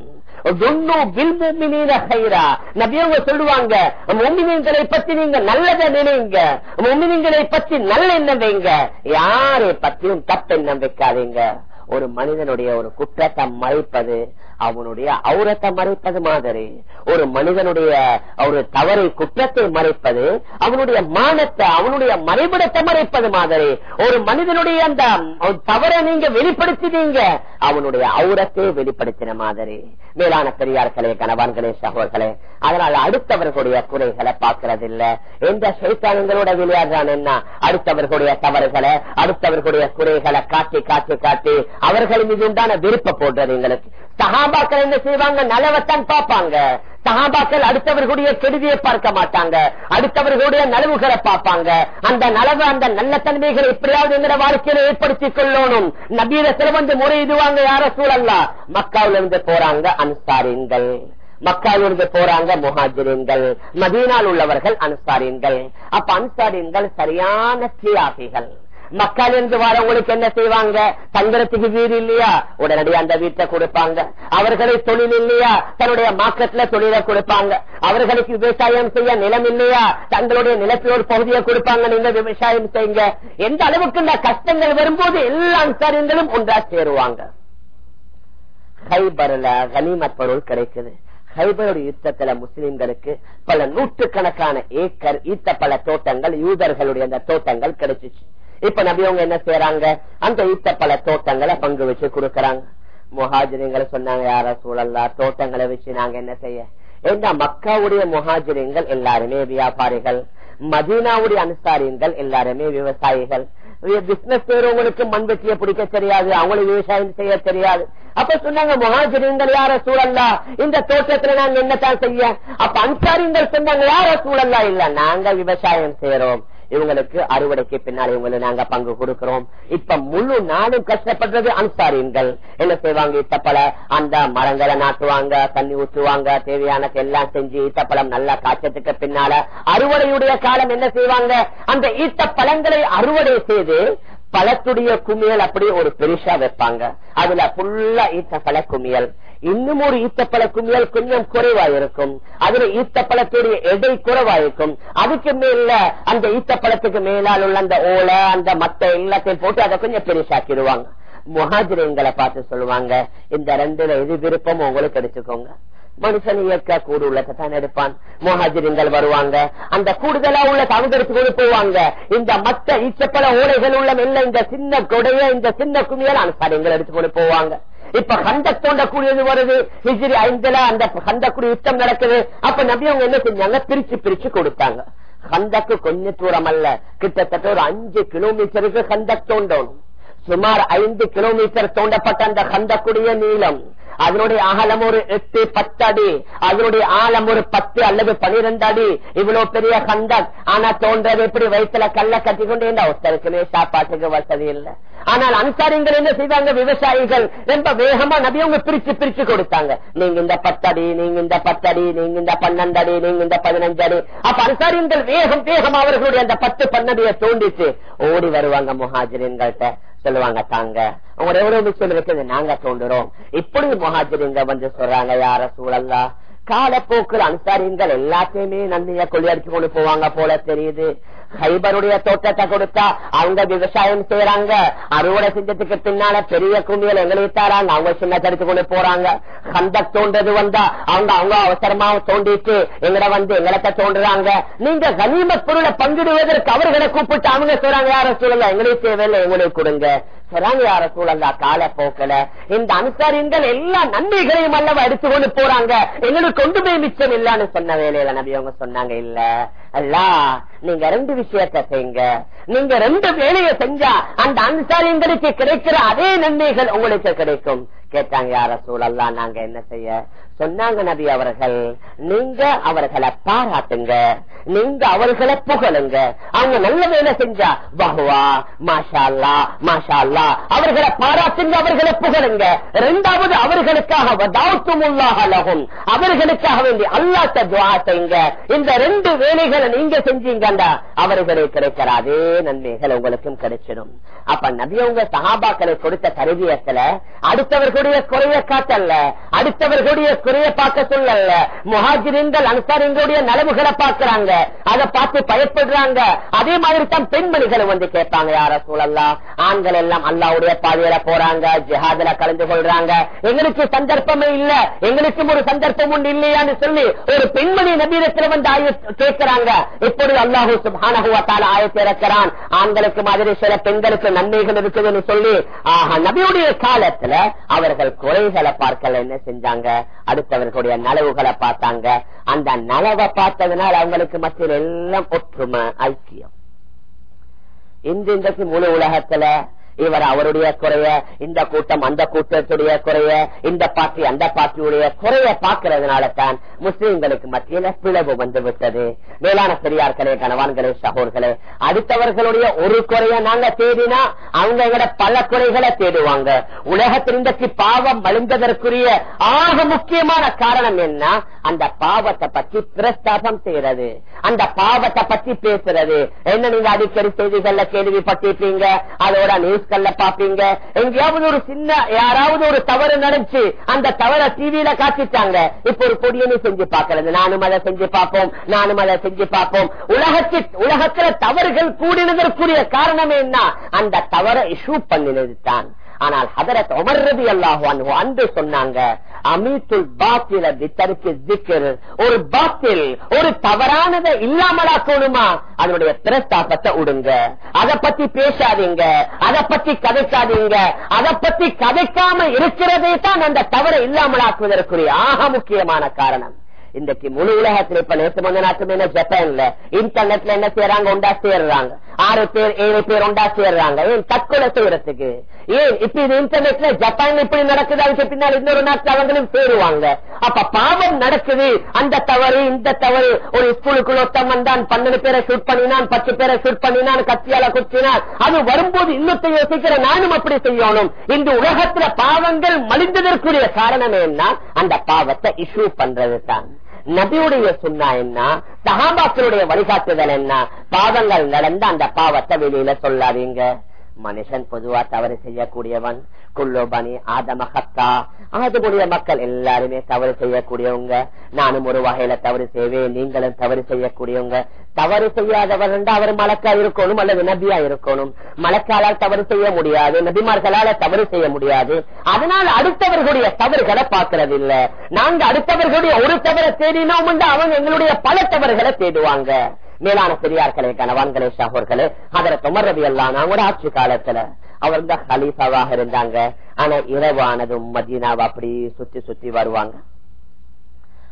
சொல்லுவாங்க முமினிங்களை பத்தி நீங்க நல்லதை நினைங்க. முமினிங்களை பத்தி நல்ல எண்ணம் வைங்க. யாரை பத்தியும் தப்பு எண்ணம் வைக்காதீங்க. ஒரு மனிதனுடைய ஒரு குற்றத்தை மறைப்பது அவனுடைய அவுரத்தை மறைப்பது மாதிரி ஒரு மனிதனுடைய ஒரு தவறை குற்றத்தை மறைப்பது அவனுடைய மானத்தை அவனுடைய மறைபடத்தை மறைப்பது மாதிரி ஒரு மனிதனுடைய அந்த தவறை நீங்க வெளிப்படுத்தினீங்க அவனுடைய அவுரத்தை வெளிப்படுத்தின மாதிரி. மேலான பெரியார்களே கணவான்களே சகோதர்களே அதனால அடுத்தவர்களுடைய குறைகளை பார்க்கறது இல்ல எந்த சைத்தானங்களோட விளையாடுறான் என்ன? அடுத்தவர்களுடைய தவறுகளை அடுத்தவர்களுடைய குறைகளை காட்டி காட்டி காட்டி அவர்கள் மீது உண்டான விருப்ப போடுறது எங்களுக்கு. சகாபாக்கள் என்ன செய்வாங்க? நலவத்தான் பார்ப்பாங்க. சகாபாக்கள் அடுத்தவர்களுடைய கெடுதியை பார்க்க மாட்டாங்க. அடுத்தவர்களுடைய நலவுகளை பார்ப்பாங்க. அந்த நலவு அந்த நல்ல தன்மைகளை எப்படியாவது எங்கிற வாழ்க்கையில ஏற்படுத்திக் கொள்ளணும். நபீர சிலவந்து முறையிடுவாங்க யார சூழல்லா மக்காவில இருந்து போறாங்க அன்சாரிங்கள் மக்காவிலிருந்து போறாங்க முகாஜிரீன்கள் மதீனால் உள்ளவர்கள் அன்சாரின்கள். அப்ப அன்சாரின்கள் சரியான தியாகிகள் மக்கள் இருந்து வரவங்களுக்கு என்ன செய்வாங்க? தங்குறதுக்கு வீடு இல்லையா? உடனடியே அந்த வீட்டை கொடுப்பாங்க. அவர்களை தொழில் இல்லையா? தன்னுடைய மார்க்கெட்ல தொழிலை கொடுப்பாங்க. அவர்களுக்கு விவசாயம் செய்ய நிலம் இல்லையா? தங்களுடைய நிலத்தில் ஒரு பகுதியை கொடுப்பாங்க நீங்க விவசாயம் செய்யுங்க? எந்த அளவுக்கு இந்த கஷ்டங்கள் வரும்போது எல்லா அன்சாரியங்களும் ஒன்றா சேருவாங்க. ஹைபர்ல கனிமத் பொருள் கிடைக்குது. ஹைபரோட யுத்தத்துல முஸ்லிம்களுக்கு பல நூற்றுக்கணக்கான ஏக்கர் ஈத்த பல தோட்டங்கள் யூதர்களுடைய அந்த தோட்டங்கள் கிடைச்சிச்சு. இப்ப நபியவங்க என்ன செய்யறாங்க அந்த ஈத்த பல தோட்டங்களை பங்கு வச்சு கொடுக்கறாங்க. முஹாஜிரிங்களை சொன்னாங்க யார சூழல்லா தோட்டங்களை வச்சு நாங்க என்ன செய்ய? ஏன்னா மக்காவுடைய முஹாஜிரிங்கள் எல்லாருமே வியாபாரிகள் மதீனாவுடைய அனுசாரியங்கள் எல்லாருமே விவசாயிகள். பிசினஸ் செய்யறவங்களுக்கு மண் வெட்டிய பிடிக்க தெரியாது அவங்களுக்கு விவசாயம் செய்ய தெரியாது. அப்ப சொன்னாங்க முகாஜிரிங்கள் யார சூழல்லா இந்த தோட்டத்துல நாங்க என்னத்தான் செய்ய? அப்ப அன்சாரியங்கள் சொன்னாங்க யார சூழல்லா இல்ல நாங்க விவசாயம் செய்யறோம் இவங்களுக்கு அறுவடைக்கு பின்னால் இவங்களை நாங்க பங்கு கொடுக்கிறோம். இப்ப முழு நாடும் கஷ்டப்படுறது அன்சாரின்கள். என்ன செய்வாங்க? இத்தப்பல அந்த மரங்களை நாட்டுவாங்க தண்ணி ஊற்றுவாங்க தேவையான எல்லாம் செஞ்சு ஈத்தப்பழம் நல்லா காய்ச்சத்துக்கு பின்னால அறுவடையுடைய காலம் என்ன செய்வாங்க? அந்த ஈத்த பழங்களை அறுவடை செய்து பழத்துடைய குமியல் அப்படி ஒரு பெருசா வைப்பாங்க. அதுல புல்லா ஈத்த பழ குமியல். இன்னும் ஒரு ஈத்தப்பழ மேல் கொஞ்சம் குறைவா இருக்கும் அதுல ஈத்தப்பழத்துடைய எடை குறைவா இருக்கும் அதுக்கு மேல அந்த ஈத்தப்பழத்துக்கு மேலால் உள்ள அந்த ஓலை அந்த மத்த எல்லாத்தையும் போட்டு அதை கொஞ்சம் பெருசாக்கிடுவாங்க. முகாஜிரங்களை பார்த்து சொல்லுவாங்க இந்த ரெண்டுல எது விருப்பம் உங்களுக்கு எடுத்துக்கோங்க. மனுஷன் இயக்க கூடு உள்ளதான் எடுப்பான். மோஹாஜிரிங்கள் வருவாங்க. அந்த கூடுதலா உள்ள தகுந்தெடுத்து போவாங்க. இந்த மத்த ஈச்சப்பட ஓலைகள் உள்ள மெல்ல இந்த சின்ன கொடைய இந்த சின்ன குமியல் அனுசாரிங்கள் எடுத்துக்கொண்டு போவாங்க. இப்ப கண்டக் தோண்டக்கூடியது வருது. ஹிஜிரி ஐந்துல அந்த ஹந்தக்குடி யுத்தம் நடக்குது. அப்ப நபி அவங்க என்ன செஞ்சாங்க? பிரிச்சு பிரிச்சு கொடுத்தாங்க. கந்தக்கு கொஞ்ச தூரம் அல்ல கிட்டத்தட்ட ஒரு அஞ்சு கிலோமீட்டருக்கு கந்தக் தோண்டணும். சுமார் ஐந்து கிலோமீட்டர் தோண்டப்பட்ட அந்த ஹந்தக்குடிய நீளம். அதனுடைய அகலம் ஒரு எட்டு பத்து அடி. அதனுடைய ஆழம் ஒரு பத்து அல்லது பனிரெண்டு அடி. இவ்வளவு பெரிய கண்டக் ஆனா தோன்றது எப்படி? வயிற்றுல கல்ல கட்டி கொண்டு ஒருத்தருக்குமே சாப்பாட்டுக்கு வசதி இல்லை. ஆனால் அன்சாரிங்கள் என்ன செய்வாங்க? விவசாயிகள் ரொம்ப வேகமா நபியவங்க பிரிச்சு பிரிச்சு கொடுத்தாங்க. நீங்க இந்த பத்தடி நீங்க இந்த பத்தடி நீங்க இந்த பன்னெண்டு அடி நீங்க இந்த பதினஞ்சு அடி. அப்ப அன்சாரிங்கள் வேகம் வேகம் அவர்களுடைய அந்த பத்து பன்னடியை தோண்டிச்சு ஓடி வருவாங்க முஹாஜிரின்கள்ட்ட சொல்லுவாங்க தாங்க உங்களோட எவ்வளவு விஷயம் நாங்க தோண்டுறோம். இப்படி முஹாஜிரிங்க வந்து சொல்றாங்க யார சூழல்லா காலப்போக்கில் அன்சாரிங்கள் எல்லாத்தையுமே நன்மையா கொள்ளையடிச்சு கொண்டு போவாங்க போல தெரியுது. ஹைபருடைய தோட்டத்தை கொடுத்தா அவங்க விவசாயம் செய்யறாங்க அறுவடை செஞ்சதுக்கு பின்னால பெரிய குமியல் எங்களுக்கு தாராங்க அவங்க சின்ன தடுத்து கொண்டு போறாங்க. கந்த தோன்றது வந்தா அவங்க அவங்க அவசரமா தோண்டிட்டு எங்களை வந்து எங்களை தோன்றுறாங்க. நீங்க கனிம பொருளை பங்கிடுவதற்கு அவர்களை கூப்பிட்டு அவங்க சொல்றாங்க யார சொல்லுங்க எங்களுக்கு தேவையில்லை எங்களுக்கு கொடுங்க. சொல்றாங்க யார சூழல்லா கால போக்கல. இந்த அனுசாரிங்கள் எல்லா நன்மைகளையும் அல்லவா எடுத்துக்கொண்டு போறாங்க. எங்களுக்கு கொண்டு போய் மிச்சம் இல்லன்னு சொன்ன வேலையில நபி அவங்க சொன்னாங்க இல்ல. அல்ல நீங்க ரெண்டு விஷயத்த செய்யுங்க. நீங்க ரெண்டு வேலையை செஞ்சா அந்த அனுசாரிங்களுக்கு கிடைக்கிற அதே நன்மைகள் உங்களுக்கு கிடைக்கும். கேட்டாங்க யார சூழல்லாம் நாங்க என்ன செய்ய சொன்னாங்க நபி அவர்கள் நீங்க அவர்களை பாராட்டுங்க நீங்க அவர்களை புகழுங்க. அவங்க நல்ல வேலை செஞ்சா பகுவா மாஷா மாஷால்லா மாஷா அவர்களை பாராட்டுங்க அவர்களை புகழுங்க. இரண்டாவது அவர்களுக்காக வதாத்துமுல்லாஹலகும் அவர்களுக்காக வேண்டி அல்லாத்த துவா செய்யுங்க. இந்த ரெண்டு வேலைகளை நீங்க செஞ்சீங்கண்டா அவர்களுக்கு கிடைக்கிற அதே நன்மைகள் உங்களுக்கும் கிடைச்சிடும். அப்ப நபியவங்க சகாபாக்களை கொடுத்த கருவியத்துல அடுத்தவர்களுடைய குறைய காட்டல்ல அடுத்தவர்களுடைய குறைய பார்க்க சொல்லல முஹாஜிரின்கள் அன்சாரிங்களுடைய நலவுகளை பார்க்கிறாங்க. அதை பார்த்து பயப்படுறாங்க. அதே மாதிரி தான் பெண்மணிகள் வந்து கேட்பாங்க யார சூழல்லாம் ஆண்கள் எல்லாம் அல்லாவுடைய பாதையில போறாங்க ஜிஹாதுல கலந்து கொள்றாங்க. எங்களுக்கு சந்தர்ப்பமே இல்ல. எங்களுக்கும் ஒரு சந்தர்ப்பம் உண்டு இல்லையான்னு சொல்லி ஒரு பெண்மணி நபீரத்தில் வந்து ஆய்வு கேட்கிறாங்க. இப்பொழுது அல்லாஹூ சுபானகுவத்தால் ஆயத்தை இறக்கிறான். ஆண்களுக்கு மாதிரி சில பெண்களுக்கு நன்மைகள் இருக்குதுன்னு சொல்லி ஆஹா நபியுடைய காலத்துல அவர்கள் குறைகளை பார்க்கல என்ன செஞ்சாங்க? அடுத்தவர்களுடைய நலவுகளை பார்த்தாங்க. அந்த நலவை பார்த்ததுனால அவங்களுக்கு மத்தியில் எல்லாம் ஒற்றுமை ஐக்கியம். இன்று இன்றைக்கு முழு உலகத்துல இவர் அவருடைய குறைய இந்த கூட்டம் அந்த கூட்டத்துடைய குறைய இந்த பார்ட்டி அந்த பார்ட்டியுடைய குறைய பார்க்கிறதுனால தான் முஸ்லிம்களுக்கு மத்தியில பிளவு வந்து விட்டது மேலான பெரியார்களே கணவான்களே சகோர்களே அடுத்தவர்களுடைய ஒரு குறைய நாங்க தேடினா அவங்க எங்கட பல குறைகளை தேடுவாங்க. உலகத்தில் இன்றைக்கு பாவம் வலிந்ததற்குரிய ஆக முக்கியமான காரணம் என்ன? அந்த பாவத்தை பற்றி பிரஸ்தாபம் செய்யறது அந்த பாவத்தை பற்றி பேசுறது. என்ன நீங்க அடிக்கடி செய்திகள்ல கேள்விப்பட்டிருப்பீங்க? அதோட நியூஸ்கள்ல பாப்பீங்க. எங்கேயாவது ஒரு சின்ன யாராவது ஒரு தவறு நடந்துச்சு அந்த தவறை டிவியில காட்டிட்டாங்க. இப்ப ஒரு பொடியனு செஞ்சு பாக்குறது நானும் அதை செஞ்சு பார்ப்போம் நானும் அதை செஞ்சு பார்ப்போம். உலகத்தில் உலகத்துல தவறுகள் கூடினதற்குரிய காரணம் என்ன? அந்த தவறை இஷ்யூ பண்ணினது தான் ஆனால் ஹதரத் உமர் ரதி அல்லாஹு அன்று சொன்னாங்க அமீத்துல் பாத்தில் வித்தருக்கு திக்கர். ஒரு பாத்தில் ஒரு தவறானதை இல்லாமலாக்கணுமா அதனுடைய பிரஸ்தாபத்தை விடுங்க அதை பத்தி பேசாதீங்க. அதை பத்தி கதைக்காதீங்க. அதை பத்தி கதைக்காம இருக்கிறதே தான் அந்த தவறை இல்லாமலாக்குவதற்குரிய ஆக முக்கியமான காரணம். இன்றைக்கு முழு உலகத்தில் இப்ப நேற்று முந்த நாட்டு என்ன ஜப்பான்ல இன்டர்நெட்ல என்ன செய்யறாங்க உண்டா சேர்றாங்க. ஆறு பேர் ஏழு பேர் ஒண்டா சேர்றாங்க. ஏன் தற்கொலை செய்யறதுக்கு? ஏன் இப்ப இது இன்டர்நெட்ல ஜப்பான் இப்படி நடக்குது? அதுக்கு பின்னால் இன்னொரு நாட்டில் அவங்களும் சேருவாங்க. அப்ப பாவம் நடக்குது. அந்த தவறு இந்த தவறு. ஒரு ஸ்கூலுக்குள்ள ஒருத்தன் வந்தான் பன்னெண்டு பேரை ஷூட் பண்ணினான் பத்து பேரை ஷூட் பண்ணினான் கத்தியால குத்தினான். அது வரும்போது இன்னத்தை யோசிக்கிற நானும் அப்படி செய்யணும். இந்த உலகத்துல பாவங்கள் மலிந்ததற்குரிய காரணம் என்ன? அந்த பாவத்தை இஷ்யூ பண்றது தான் நபியுடைய சுண்ணா என்ன? சகாபாக்களுடைய வழிகாட்டுதல் என்ன? பாவங்கள் நடந்த அந்த பாவத்தை வெளியில சொல்லாதீங்க. மனுஷன் பொதுவா தவறு செய்யக்கூடியவன் குல்லோபனி ஆதமகத்தா ஆதமுடைய மக்கள் எல்லாருமே தவறு செய்யக்கூடியவங்க. நானும் ஒரு வகையில தவறு செய்வேன் நீங்களும் தவறு செய்யக்கூடியவங்க. தவறு செய்யாதவர் அவர் மலக்கா இருக்கணும் அல்லது நபியா இருக்கணும். மலக்காலால் தவறு செய்ய முடியாது நபிமார்களால தவறு செய்ய முடியாது. அதனால் அடுத்தவர்களுடைய தவறுகளை பார்க்கறது இல்ல நாங்க அடுத்தவர்களுடைய ஒரு தவறை தேடினோம் அவங்க எங்களுடைய பல தவறுகளை தேடுவாங்க. மேலான பெரியார்களே கணவான்களே சகோர்களே அதர தொமர் ரவி எல்லாம் ஆட்சி காலத்துல அவர் தான் ஹலீஃபாவாக இருந்தாங்க. ஆனா இரவானதும் மதீனாவை அப்படி சுத்தி சுத்தி வருவாங்க.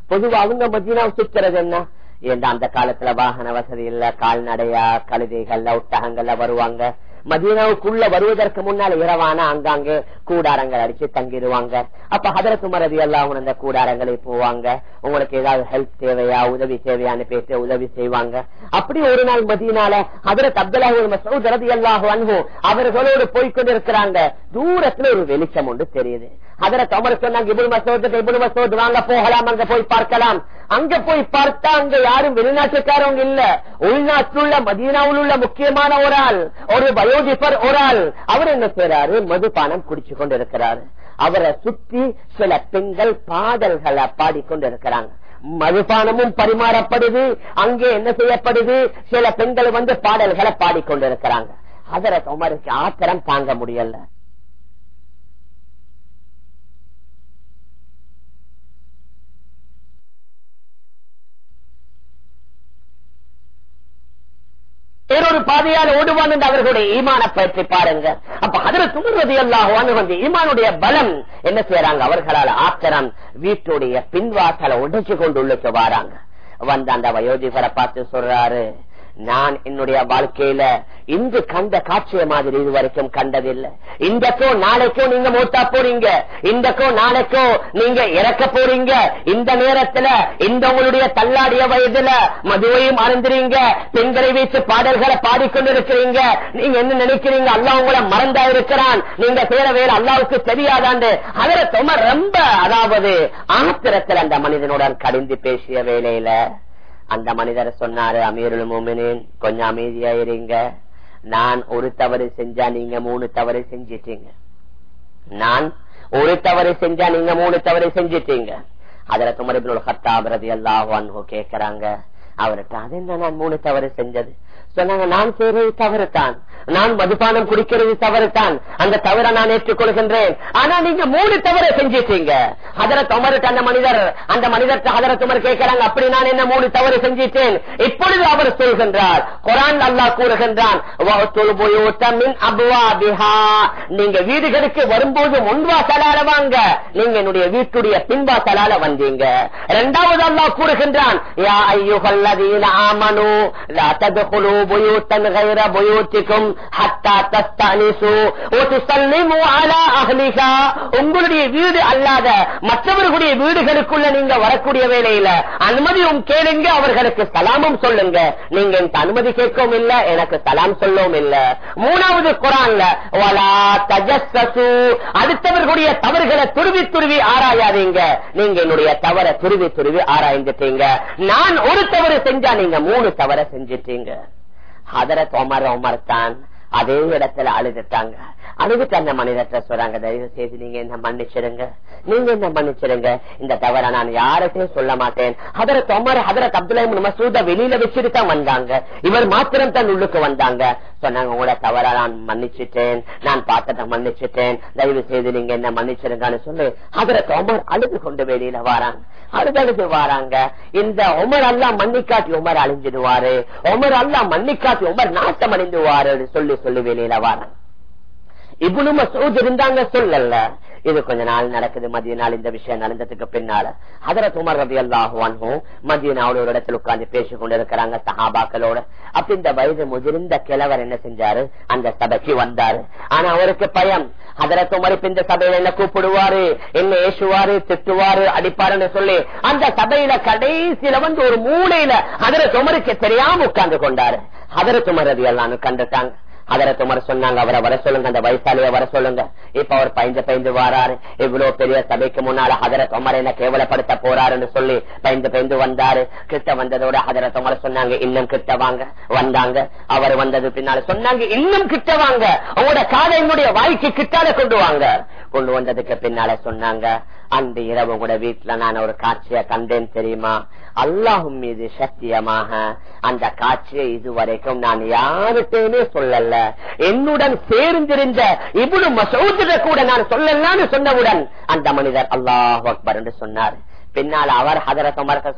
பொதுவா அவங்க மதீனாவை சுத்துறது என்ன? ஏன்னா அந்த காலத்துல வாகன வசதி இல்ல கால்நடையா கழுதைகள்ல ஒட்டகங்கள்ல வருவாங்க. மதீனாவுக்குள்ள வருவதற்கு முன்னால் இரவான அங்காங்கே கூடாரங்கள் அடிச்சு தங்கிடுவாங்க. அப்ப ஹதரத்து மரதி எல்லாம் அந்த கூடாரங்களை போவாங்க. உங்களுக்கு ஏதாவது ஹெல்ப் தேவையா உதவி தேவையான்னு பேச உதவி செய்வாங்க. அப்படி ஒரு நாள் மதியனால ஹதரத் அப்துல்லாஹு மசூத் ரதி அல்லாஹு அன்பு அவர்களோடு போய்கொண்டிருக்கிறாங்க தூரத்துல ஒரு வெளிச்சம் ஒன்று தெரியுது. ஹதரத் அமர் சொன்னாங்க இபுல் மசோத் இபுல் மசோத் வாங்க போகலாம் அங்க போய் பார்க்கலாம். அங்க போய் பார்த்தா அங்க யாரும் வெளிநாட்டுக்காரவங்க இல்ல. உள்நாட்டில் உள்ள மதீனாவில் உள்ள முக்கியமான ஒரு ஆள். ஒரு பயோடிபர் ஒரு ஆள் அவர் என்ன செய்யறாரு மதுபானம் குடிச்சு கொண்டிருக்கிறாரு அவரை சுத்தி சில பெண்கள் பாடல்களை பாடிக்கொண்டிருக்கிறாங்க. மதுபானமும் பரிமாறப்படுது. அங்கே என்ன செய்யப்படுது? சில பெண்கள் வந்து பாடல்களை பாடிக்கொண்டிருக்கிறாங்க. அதற்கு உமருக்கு ஆத்திரம் தாங்க முடியல. வேறொரு பாதையால் ஓடுவான் என்று அவர்களுடைய ஈமான பற்றி பாருங்க. அப்ப அதில் துணுறது எல்லாம் வந்து ஈமானுடைய பலம் என்ன செய்யறாங்க அவர்களால் ஆத்திரம் வீட்டுடைய பின்வாசலை உடைச்சு கொண்டு உள்ளுக்கு வராங்க. வந்து அந்த வயோதிகரை பார்த்து சொல்றாரு நான் என்னுடைய வாழ்க்கையில இன்று கண்ட காட்சிய மாதிரி இது வரைக்கும் கண்டதில்லை. இந்தக்கோ நாளைக்கோ நீங்க மூத்தா போறீங்க. இந்தக்கோ நாளைக்கோ நீங்க இறக்க போறீங்க. இந்த நேரத்துல இந்த உங்களுடைய தள்ளாடிய வயதுல மதுவையும் அறந்துறீங்க பெண்களை வீச்சு பாடல்களை பாடிக்கொண்டிருக்கிறீங்க. நீங்க என்ன நினைக்கிறீங்க? அல்லா உங்களை மறந்தா இருக்கிறான். நீங்க சேர வேறு அல்லாவுக்கு தெரியாதாண்டு. அதில் ரொம்ப அதாவது ஆத்திரத்தில் அந்த மனிதனுடன் கடிந்து பேசிய வேலையில அந்த மனிதர் சொன்னாரு அமீருல் மோமினின் கொஞ்சம் அமைதியா இருங்க. நான் ஒரு தவறு செஞ்சா நீங்க மூணு தவறு செஞ்சிட்டீங்க. நான் ஒரு தவறு செஞ்சா நீங்க மூணு தவறு செஞ்சிட்டீங்க. அதுல துமரிபின் ஹத்தாபிரதி எல்லாம் கேக்குறாங்க. அவர்கிட்ட அது என்ன நான் மூணு தவறு செஞ்சது? சொன்னாங்க நான் செய்வது தவறு தான் நான் மதுபானம் குடிக்கிறது தவறு தான் அந்த தவறை நான் ஏற்றுக்கொள்கின்றேன். ஆனா நீங்க மூணு தவறை செஞ்சிட்டீங்க. அதர துமருக்கு அந்த மனிதர் அந்த மனிதர் அதர துமர் கேட்கிறாங்க அப்படி நான் என்ன மூணு தவறு செஞ்சிட்டேன்? இப்பொழுது அவர் சொல்கின்றார். குரான் அல்லா கூறுகின்றான் நீங்க வீடுகளுக்கு வரும்போது முன்வாசலால வாங்க. நீங்க என்னுடைய வீட்டுடைய பின்வாசலால வந்தீங்க. இரண்டாவது அல்லா கூறுகின்றான் யா ஐயுகல்லதீன ஆமனு லா ததுகுலு புயூத்தன் கைர புயூத்திக்கும் உங்களுடைய வீடு அல்லாத மற்றவர்களுடைய வீடுகளுக்குள்ள நீங்க வரக்கூடிய வேலையில அனுமதியும் கேளுங்க அவர்களுக்கு சலாமும் சொல்லுங்க. நீங்க எனக்கு அனுமதி கேட்கவும் இல்ல எனக்கு சலாம் சொல்லவும் இல்ல. மூணாவது குரான்ல வலா தஜஸ்ஸு அடுத்தவர்களுடைய தவறுகளை துருவி துருவி ஆராயாதீங்க. நீங்க என்னுடைய தவற துருவி துருவி ஆராய்ந்துட்டீங்க. நான் ஒரு தவறு செஞ்சா நீங்க மூணு தவற செஞ்சிட்டீங்க. அதர தோமர் உமர் தான் அதே இடத்துல அழுதுட்டாங்க. அழுதுட்டு அந்த மனிதத்தை சொல்றாங்க தயவு செய்து நீங்க என்ன மன்னிச்சிருங்க நீங்க என்ன மன்னிச்சிருங்க இந்த தவற நான் யாருக்கும் சொல்ல மாட்டேன். அதர தொமர் அதர அப்துல்லா மசூத வெளியில வச்சுட்டு தான் வந்தாங்க. இவர் மாத்திரம் தான் உள்ளுக்கு வந்தாங்க. சொன்னாங்க உங்களோட தவற நான் மன்னிச்சுட்டேன். நான் பார்த்ததை மன்னிச்சுட்டேன். தயவு செய்து நீங்க என்ன மன்னிச்சிருங்கன்னு சொல்லி ஹதரத் தொமர் அழுது கொண்டு வெளியில வாராங்க. அழுதழுது வாராங்க. இந்த உமர் அல்லா மன்னிக்காட்டி உமர் அழிஞ்சிடுவாரு. உமர் அல்லா மன்னிக்காட்டி உமர் நாட்டம் அடைந்துவாரு சொல்லி சொல்லி வெளியில வாராங்க. இவ்வளவு மசூத் இருந்தாங்க சொல்லல. இது கொஞ்ச நாள் நடக்குது. மதிய நாள் இந்த விஷயம் நடந்ததுக்கு பின்னால. அதர துமர் ரவி அல்லாஹுவான்ஹும் மதிய நாள் ஒரு இடத்துல உட்கார்ந்து பேசிக் கொண்டிருக்கிறாங்க சஹாபாக்களோட. அப்ப இந்த வயது முதிர்ந்த கிழவர் என்ன செஞ்சாரு? அந்த சபைக்கு வந்தாரு. ஆனா அவருக்கு பயம். அதர துமர் இப்ப இந்த சபையில என்ன கூப்பிடுவாரு? என்ன ஏசுவாரு? திட்டுவாரு? அடிப்பாருன்னு சொல்லி அந்த சபையில கடைசியில வந்து ஒரு மூலையில அதர துமருக்கு தெரியாம உட்கார்ந்து கொண்டாரு. அதர துமர் ரவி அல்லான்னு கண்டுட்டாங்க. அதர துமர் சொன்னாங்க அவரை வர சொல்லுங்க அந்த வயசாலிய வர சொல்லுங்க. இப்ப அவர் பயந்து பயந்து வாராரு. இவ்வளவு பெரிய சபைக்கு முன்னால ஹதர துமர் என்ன கேவலப்படுத்த போறாருன்னு சொல்லி பயந்து பயந்து வந்தாரு. கிட்ட வந்ததோட ஹதர துமர் சொன்னாங்க இன்னும் கிட்ட வாங்க. வந்தாங்க. அவர் வந்தது பின்னால சொன்னாங்க இன்னும் கிட்ட வாங்க. உங்களோட காதை என்னுடைய வாய்க்கு கிட்டால கொண்டு வாங்க. கொண்டு வந்ததுக்கு பின்னால சொன்னாங்க அந்த இரவு கூட வீட்டுல நான் ஒரு காட்சியை கண்டேன் தெரியுமா? அல்லாஹும் மீது சத்தியமாக அந்த காட்சியை இதுவரைக்கும் நான் யாருக்கையுமே சொல்லல. என்னுடன் சேர்ந்திருந்த இவ்வளவு மசூதிட கூட நான் சொல்லலான்னு சொன்னவுடன் அந்த மனிதர் அல்லாஹ் அக்பர் என்று சொன்னார். பின்னால் அவர் ஹதர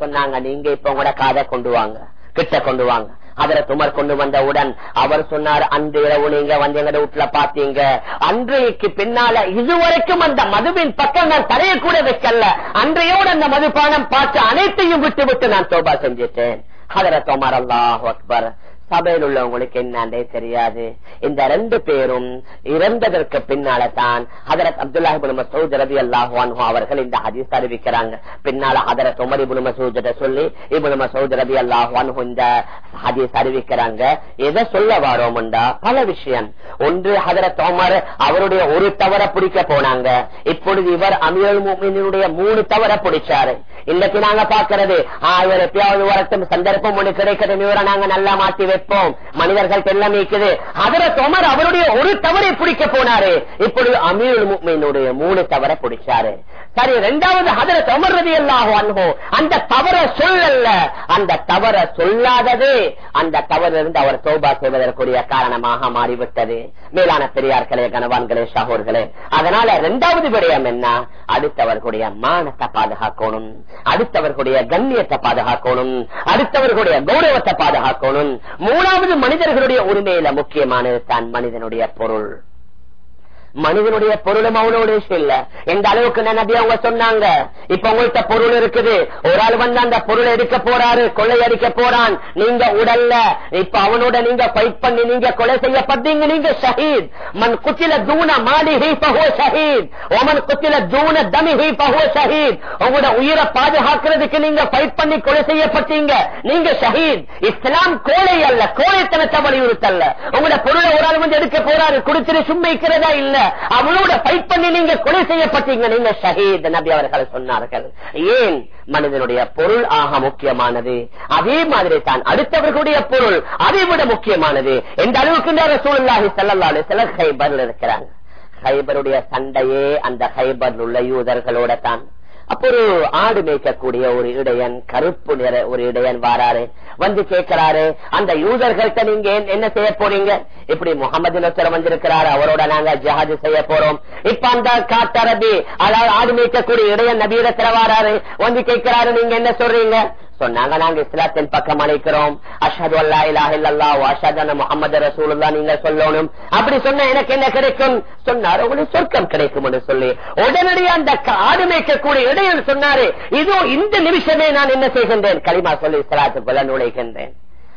சொன்னாங்க நீங்க இப்ப கூட காதை கொண்டு வாங்க கிட்ட கொண்டு வாங்க. அதர துமர் கொண்டு வந்தவுடன் அவர் சொன்னார் அன்று இரவு நீங்க வந்து எங்க வீட்டுல பாத்தீங்க. அன்றைக்கு பின்னால இதுவரைக்கும் அந்த மதுவின் பக்கம் நான் தலைய கூட வைக்கல. அன்றையோடு அந்த மதுபானம் பார்த்து அனைத்தையும் விட்டு விட்டு நான் சோபா செஞ்சிட்டேன். அதர துமர் அல்லாஹ் அக்பர். சபையில் உள்ளவங்களுக்கு என்னன்றே தெரியாது. இந்த ரெண்டு பேரும் இறந்ததற்கு பின்னால தான் ஹதரத் அப்துல்லாஹிபுல் மசூத் ரவி அல்லாஹான் அவர்கள் இந்த ஹதீஸ் அறிவிக்கிறாங்க. பின்னால ஹதரத் உமர் இபுல் மசூத சொல்லி இபுல் மசூத் ரவி அல்லாஹான் இந்த ஹதீஸ் அறிவிக்கிறாங்க. எதை சொல்ல வாரோம்டா? பல விஷயம். ஒன்று ஹதரத் உமர் அவருடைய ஒரு தவற பிடிக்க போனாங்க. இப்பொழுது இவர் அமீர் மூமினுடைய மூணு தவற பிடிச்சாரு. இன்னைக்கு நாங்க பாக்குறது ஆயிரம் எப்பயாவது வரட்டும் சந்தர்ப்பம் ஒன்று கிடைக்கிறது இவரை நாங்க நல்லா மாத்தி கேட்போம். மனிதர்கள் எல்லாம் நீக்குது. அதர தோமர் அவருடைய ஒரு தவறை பிடிக்க போனாரு. இப்பொழுது அமீர் முக்மீனுடைய மூணு தவறை பிடிச்சாரு. சரி இரண்டாவது ஹதர தமர்றது எல்லாம் அன்போ அந்த தவற சொல்லல்ல. அந்த தவற சொல்லாதது. அந்த தவறிலிருந்து அவர் தோபா செய்வதற்குரிய காரணமாக மாறிவிட்டது. மேலான பெரியார்களே கனவான்களே சகோர்களே அதனால இரண்டாவது விடயம் என்ன? அடுத்தவர்களுடைய மானத்தை பாதுகாக்கணும். அடுத்தவர்களுடைய கண்ணியத்தை பாதுகாக்கணும். அடுத்தவர்களுடைய கௌரவத்தை பாதுகாக்கணும். மூணாவது மனிதர்களுடைய உரிமையில முக்கியமானது தான் மனிதனுடைய பொருள். மனிதனுடைய பொருளும் அவனோட விஷயம் இல்ல எந்த அளவுக்கு நபி அவங்க சொன்னாங்க? இப்ப உங்கள்கிட்ட பொருள் இருக்குது. ஒரு ஆள் வந்து அந்த பொருளை எடுக்க போறாரு கொள்ளை அடிக்க போறான். நீங்க உடல்ல இப்ப அவனோட நீங்க ஃபைட் பண்ணி நீங்க கொலை செய்யப்பட்டீங்க நீங்க ஷஹீத். மன் குத்தில தூண மாடி ஹி பகோ ஷஹீத். ஒமன் குத்தில தூண தமி ஹி பகோ ஷஹீத். உங்களோட உயிரை பாதுகாக்கிறதுக்கு நீங்க ஃபைட் பண்ணி கொலை செய்யப்பட்டீங்க நீங்க ஷஹீத். இஸ்லாம் கோழை அல்ல கோழைத்தனத்தை வலியுறுத்தல்ல. உங்களோட பொருளை ஒரு ஆள் வந்து எடுக்க போறாரு குடிச்சிரு சும்மைக்கிறதா இல்ல? அவனோட ஃபைட் பண்ணி நீங்க கொலை செய்யப்பட்டீங்க நீங்க ஷஹீத் நபி அவர்கள் சொன்னார்கள். ஏன்? மனிதனுடைய பொருள் ஆக முக்கியமானது. அதே மாதிரி தான் அடுத்தவர்களுடைய பொருள் அதை விட முக்கியமானது. எந்த அளவுக்கு சூழலாகி செல்லல்லாலே சில ஹைபர்ல இருக்கிறாங்க? ஹைபருடைய சண்டையே அந்த ஹைபர் உள்ள யூதர்களோட தான். அப்போ ஒரு ஆடு மேய்க்கக்கூடிய ஒரு இடையன் கருப்பு நிற ஒரு இடையன் வாராரு. வந்து கேட்கிறாரு. அந்த யூதர்கள்ட்ட நீங்க என்ன செய்ய போறீங்க? இப்படி முகமது நசர் வந்திருக்கிறாரு. அவரோட நாங்க ஜஹாது செய்ய போறோம். இப்ப அந்த காத்தரபி அதாவது ஆடு மேய்க்கக்கூடிய இடைய நபீர வாராரு வந்து கேட்கிறாரு. நீங்க என்ன சொல்றீங்க? சொன்னாங்க நாங்க இஸ்லாத்தின் பக்கம் அழைக்கிறோம். அஷது அல்லா இலாஹ் இல்லா அஷாதான முகமது ரசூலுல்லா நீங்க சொல்லணும். அப்படி சொன்ன எனக்கு என்ன கிடைக்கும்? சொன்னாரு உங்களுக்கு சொர்க்கம் கிடைக்கும் என்று சொல்லி. உடனடியே அந்த ஆடு மேய்க்கக்கூடிய இடையில் சொன்னாரு இதோ இந்த நிமிஷமே நான் என்ன செய்கின்றேன்? களிமா சொல்லி இஸ்லாத்துக்குள்ள நுழைகின்றேன்.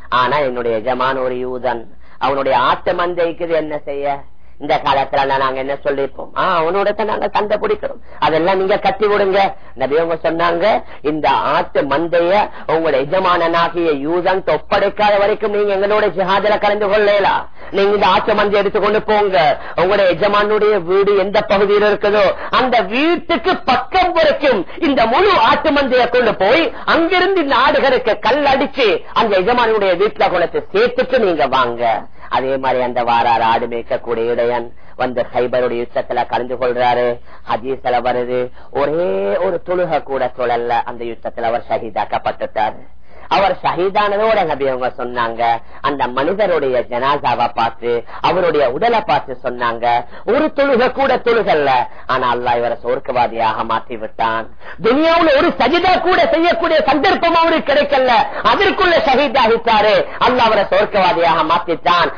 ஆனா என்னுடைய எஜமான ஒரு யூதன். அவனுடைய ஆட்டு மந்தைக்குது என்ன செய்ய? இந்த காலத்துல நாங்க என்ன சொல்லிருப்போம் ஆஹ் அவனோட நாங்க சண்டை பிடிக்கிறோம். அதெல்லாம் நீங்க கட்டி விடுங்க. நபியவங்க சொன்னாங்க இந்த ஆட்டு மந்தைய உங்களோட எஜமானனாகிய யூதன் ஒப்படைக்காத வரைக்கும் நீங்க எங்களோட ஜிஹாதில கலந்து கொள்ளலாம் நீங்க இந்த ஆட்டு மந்தை எடுத்துக்கொண்டு போங்க. உங்களோட எஜமானுடைய வீடு எந்த பகுதியில் இருக்குதோ அந்த வீட்டுக்கு பக்கம் வரைக்கும் இந்த முழு ஆட்டு மந்தைய கொண்டு போய் அங்கிருந்து இந்த ஆடுகளுக்கு கல் அடிச்சு அந்த எஜமானுடைய வீட்டுல கொண்டு சேர்த்துட்டு நீங்க வாங்க. அதே மாதிரி அந்த வாரார் ஆடு மேய்க்கக்கூடிய இடையன் வந்து ஹைபருடைய யுத்தத்துல கலந்து கொள்றாரு. ஹதீஸ்ல வருது. ஒரே ஒரு தொழுக கூட தொழல்ல அந்த யுத்தத்துல அவர் ஷஹீதாக்கப்பட்டுட்டாரு. அவர் ஷஹீதானதோட நபி அவங்க சொன்னாங்க. அந்த மனிதருடைய ஜனாசாவை பார்த்து அவருடைய உடலை பார்த்து சொன்னாங்க. ஒரு தொழுக கூட தொழுகல்ல. ஆனா அல்லா இவரை சோர்க்கவாதியாக மாற்றி விட்டான் துனியாவுல ஒரு சஜிதா கூட செய்யக்கூடிய சந்தர்ப்பம் அவருக்கு கிடைக்கல. அதற்குள்ள ஷஹீதாகிட்டாரு அல்லா அவரை சோர்க்கவாதியாக மாற்றிட்டான்.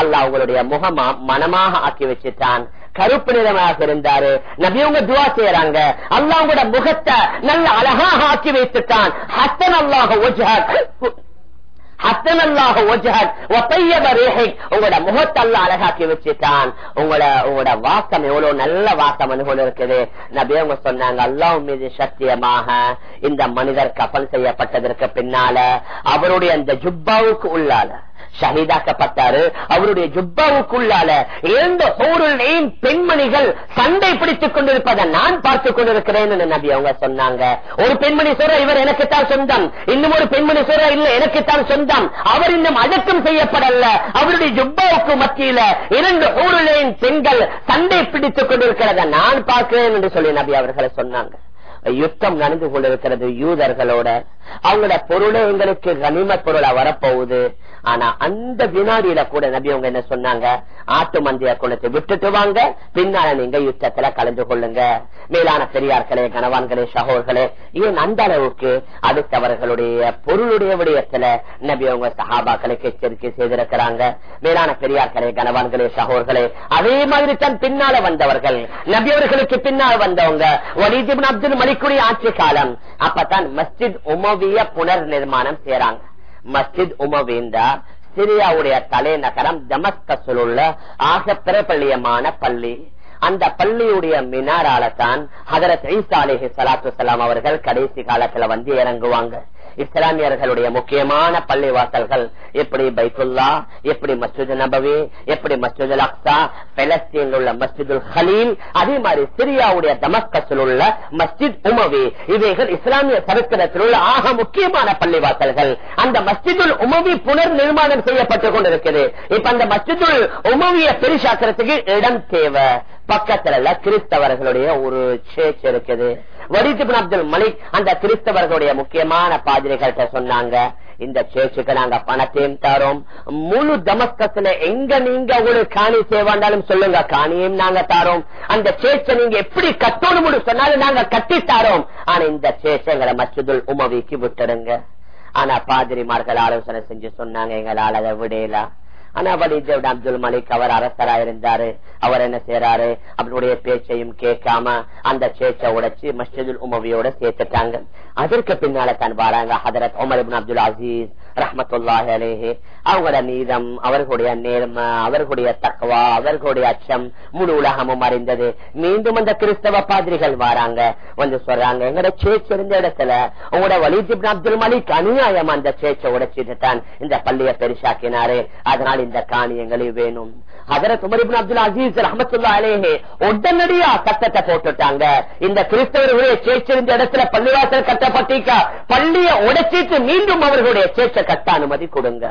அல்லாஹ் உங்களுடைய முகமா மனமாக ஆக்கி வச்சுட்டான். கருப்பு நிறமாக இருந்தாரு. நபியவங்க துவா செய்யறாங்க அல்லாவோட முகத்தை நல்ல அழகாக ஆக்கி வைத்துட்டான் ஹத்தன் அல்லாஹ் உங்களோட முகத்தல்ல அழகாக்கி வச்சுட்டான் உங்களோட உங்களோட வாசம் எவ்வளவு நல்ல வாசம் வந்து இருக்குது. நபியவங்க சொன்னாங்க அல்லாஹ் மீது சத்தியமாக இந்த மனிதர் கப்பல் செய்யப்பட்டதற்கு பின்னால அவருடைய அந்த ஜுப்பாவுக்கு உள்ளால ஷஹீதாக்கப்பட்டாரு. அவருடைய ஜுப்பாவுக்குள்ளால இரண்டு சோருளையும் பெண்மணிகள் சண்டை பிடித்துக் கொண்டிருப்பதை நான் பார்த்துக் கொண்டிருக்கிறேன் நபி அவங்க சொன்னாங்க. ஒரு பெண்மணி சொல்ற இவர் எனக்குத்தான் சொந்தம். இன்னும் ஒரு பெண்மணி சொல்ற இல்ல எனக்குத்தான் சொந்தம். அவர் இன்னும் அடக்கம் செய்யப்படல. அவருடைய ஜுப்பாவுக்கு மத்தியில இரண்டு சோருளையும் பெண்கள் சண்டை பிடித்துக் கொண்டிருக்கிறத நான் பார்க்கிறேன் என்று சொல்லி நபி அவர்களை சொன்னாங்க. யுத்தம் நடந்து கொண்டிருக்கிறது. யூதர்களோட அவங்களோட பொருளே எங்களுக்கு கனிம பொருளா வரப்போகுது. ஆனா அந்த வினாடியில கூட நபி அவங்க என்ன சொன்னாங்க? ஆட்டு மந்திய குளத்தை விட்டுட்டு வாங்க. பின்னால நீங்க யுத்தத்துல கலந்து கொள்ளுங்க. மேலான பெரியார்களே கணவான்களே சகோர்களே ஏன் அந்த அளவுக்கு அடுத்தவர்களுடைய பொருளுடைய விடயத்துல நபி அவங்க சஹாபாக்களுக்கு எச்சரிக்கை செய்திருக்கிறாங்க? மேலான பெரியார்களே கணவான்களே சகோர்களே அதே மாதிரி தான் பின்னால வந்தவர்கள். நபி அவர்களுக்கு பின்னால் வந்தவங்க. வலிதிபின் அப்துல் மலிக்குடி ஆட்சி காலம். அப்பதான் மஸ்ஜித் உமவிய புனர் நிர்மாணம் செய்யறாங்க மஸ்ஜித் உமவீந்தா சிரியாவுடைய தலைநகரம் தமஸ்கஸில் உள்ள ஆக பிரபல்யமான பள்ளி. அந்த பள்ளியுடைய மினாரால தான் ஹதரத் ஈசா அலிஹி சலாத்து சலாம் அவர்கள் கடைசி காலத்துல வந்து இறங்குவாங்க. இஸ்லாமியர்களுடைய முக்கியமான பள்ளிவாசல்கள். எப்படி பைத்துல்லா எப்படி மஸ்ஜித் நபவி எப்படி மஸ்ஜித் அக்சா பெலஸ்தீனில் உள்ள மஸ்ஜிதுல் ஹலீல் அதே மாதிரி சிரியாவுடைய தமஸ்கத்தில் உள்ள மஸ்ஜித் உமவி. இவைகள் இஸ்லாமிய சரித்திரத்தில் உள்ள ஆக முக்கியமான பள்ளிவாசல்கள். அந்த மஸ்ஜிதுல் உமவி புனர் நிர்மாணம் செய்யப்பட்டுக் கொண்டிருக்கிறது. இப்ப அந்த மஸ்ஜிதுல் உமவிய பெருசாக்கிறதுக்கு இடம் தேவை. பக்கத்துல கிறிஸ்தவர்களுடைய ஒரு சேர்ச் இருக்குது. வடித்து அப்துல் மலிக் அந்த கிறிஸ்தவர்களுடைய முக்கியமான பாதிரிகள்கிட்ட சொன்னாங்க இந்த சேர்ச்சுக்கு நாங்க பணத்தையும் தரோம் முழு தமஸ்கத்துல எங்க நீங்க உங்களுக்கு காணி தேவாண்டாலும் சொல்லுங்க காணியும் நாங்க தாரோம் அந்த சேர்ச்சை நீங்க எப்படி கட்டணும் சொன்னாலும் நாங்க கட்டி தாரோம். ஆனா இந்த சேர்ச்சங்களை மச்சதுல் உமவிக்கு விட்டுடுங்க. ஆனா பாதிரிமார்கள் ஆலோசனை செஞ்சு சொன்னாங்க எங்களால் அதை விடலாம் ஆனா வலித் அப்துல் மலிக் அவர் அரசரா இருந்தாரு. அவர் என்ன செய்யறாரு அவருடைய பேச்சையும் கேட்காம அந்த சேச்சை உடைச்சு மஸ்ஜிதுல் உமவியோட சேர்த்துட்டாங்க. அதற்கு பின்னால தான் வராங்க ஹதரத் உமர் அப்துல் அசீஸ் ரஹமத்துல்லாஹ் அலேஹே. அவங்களோட நீதம் அவர்களுடைய நேர்மை அவர்களுடைய தக்குவா அவர்களுடைய அச்சம் முழு உலகமும் அறிந்தது. மீண்டும் அந்த கிறிஸ்தவ பாதிரிகள் வராங்க. வந்து சொல்றாங்க எங்களோட சேச்சு இருந்த இடத்துல உங்களோட வலித் அப்துல் மலிக் அநியாயம் அந்த சேச்சை உடைச்சிட்டு தான் இந்த பள்ளியை பெருசாக்கினாரு. அதனால இந்த காணியங்களை வேணும். அதற்கு அப்துல் அசீஸ் ரஹமத்துல்லா அலேஹே உடனடியா சட்டத்தை போட்டுட்டாங்க. இந்த கிறிஸ்தவர்களுடைய சேச்சு இருந்த இடத்துல பள்ளிவாசல் கட்டப்பட்டிருக்கா பள்ளியை உடைச்சிட்டு மீண்டும் அவர்களுடைய சேச்சை கட்ட அனுமதி கொடுங்க.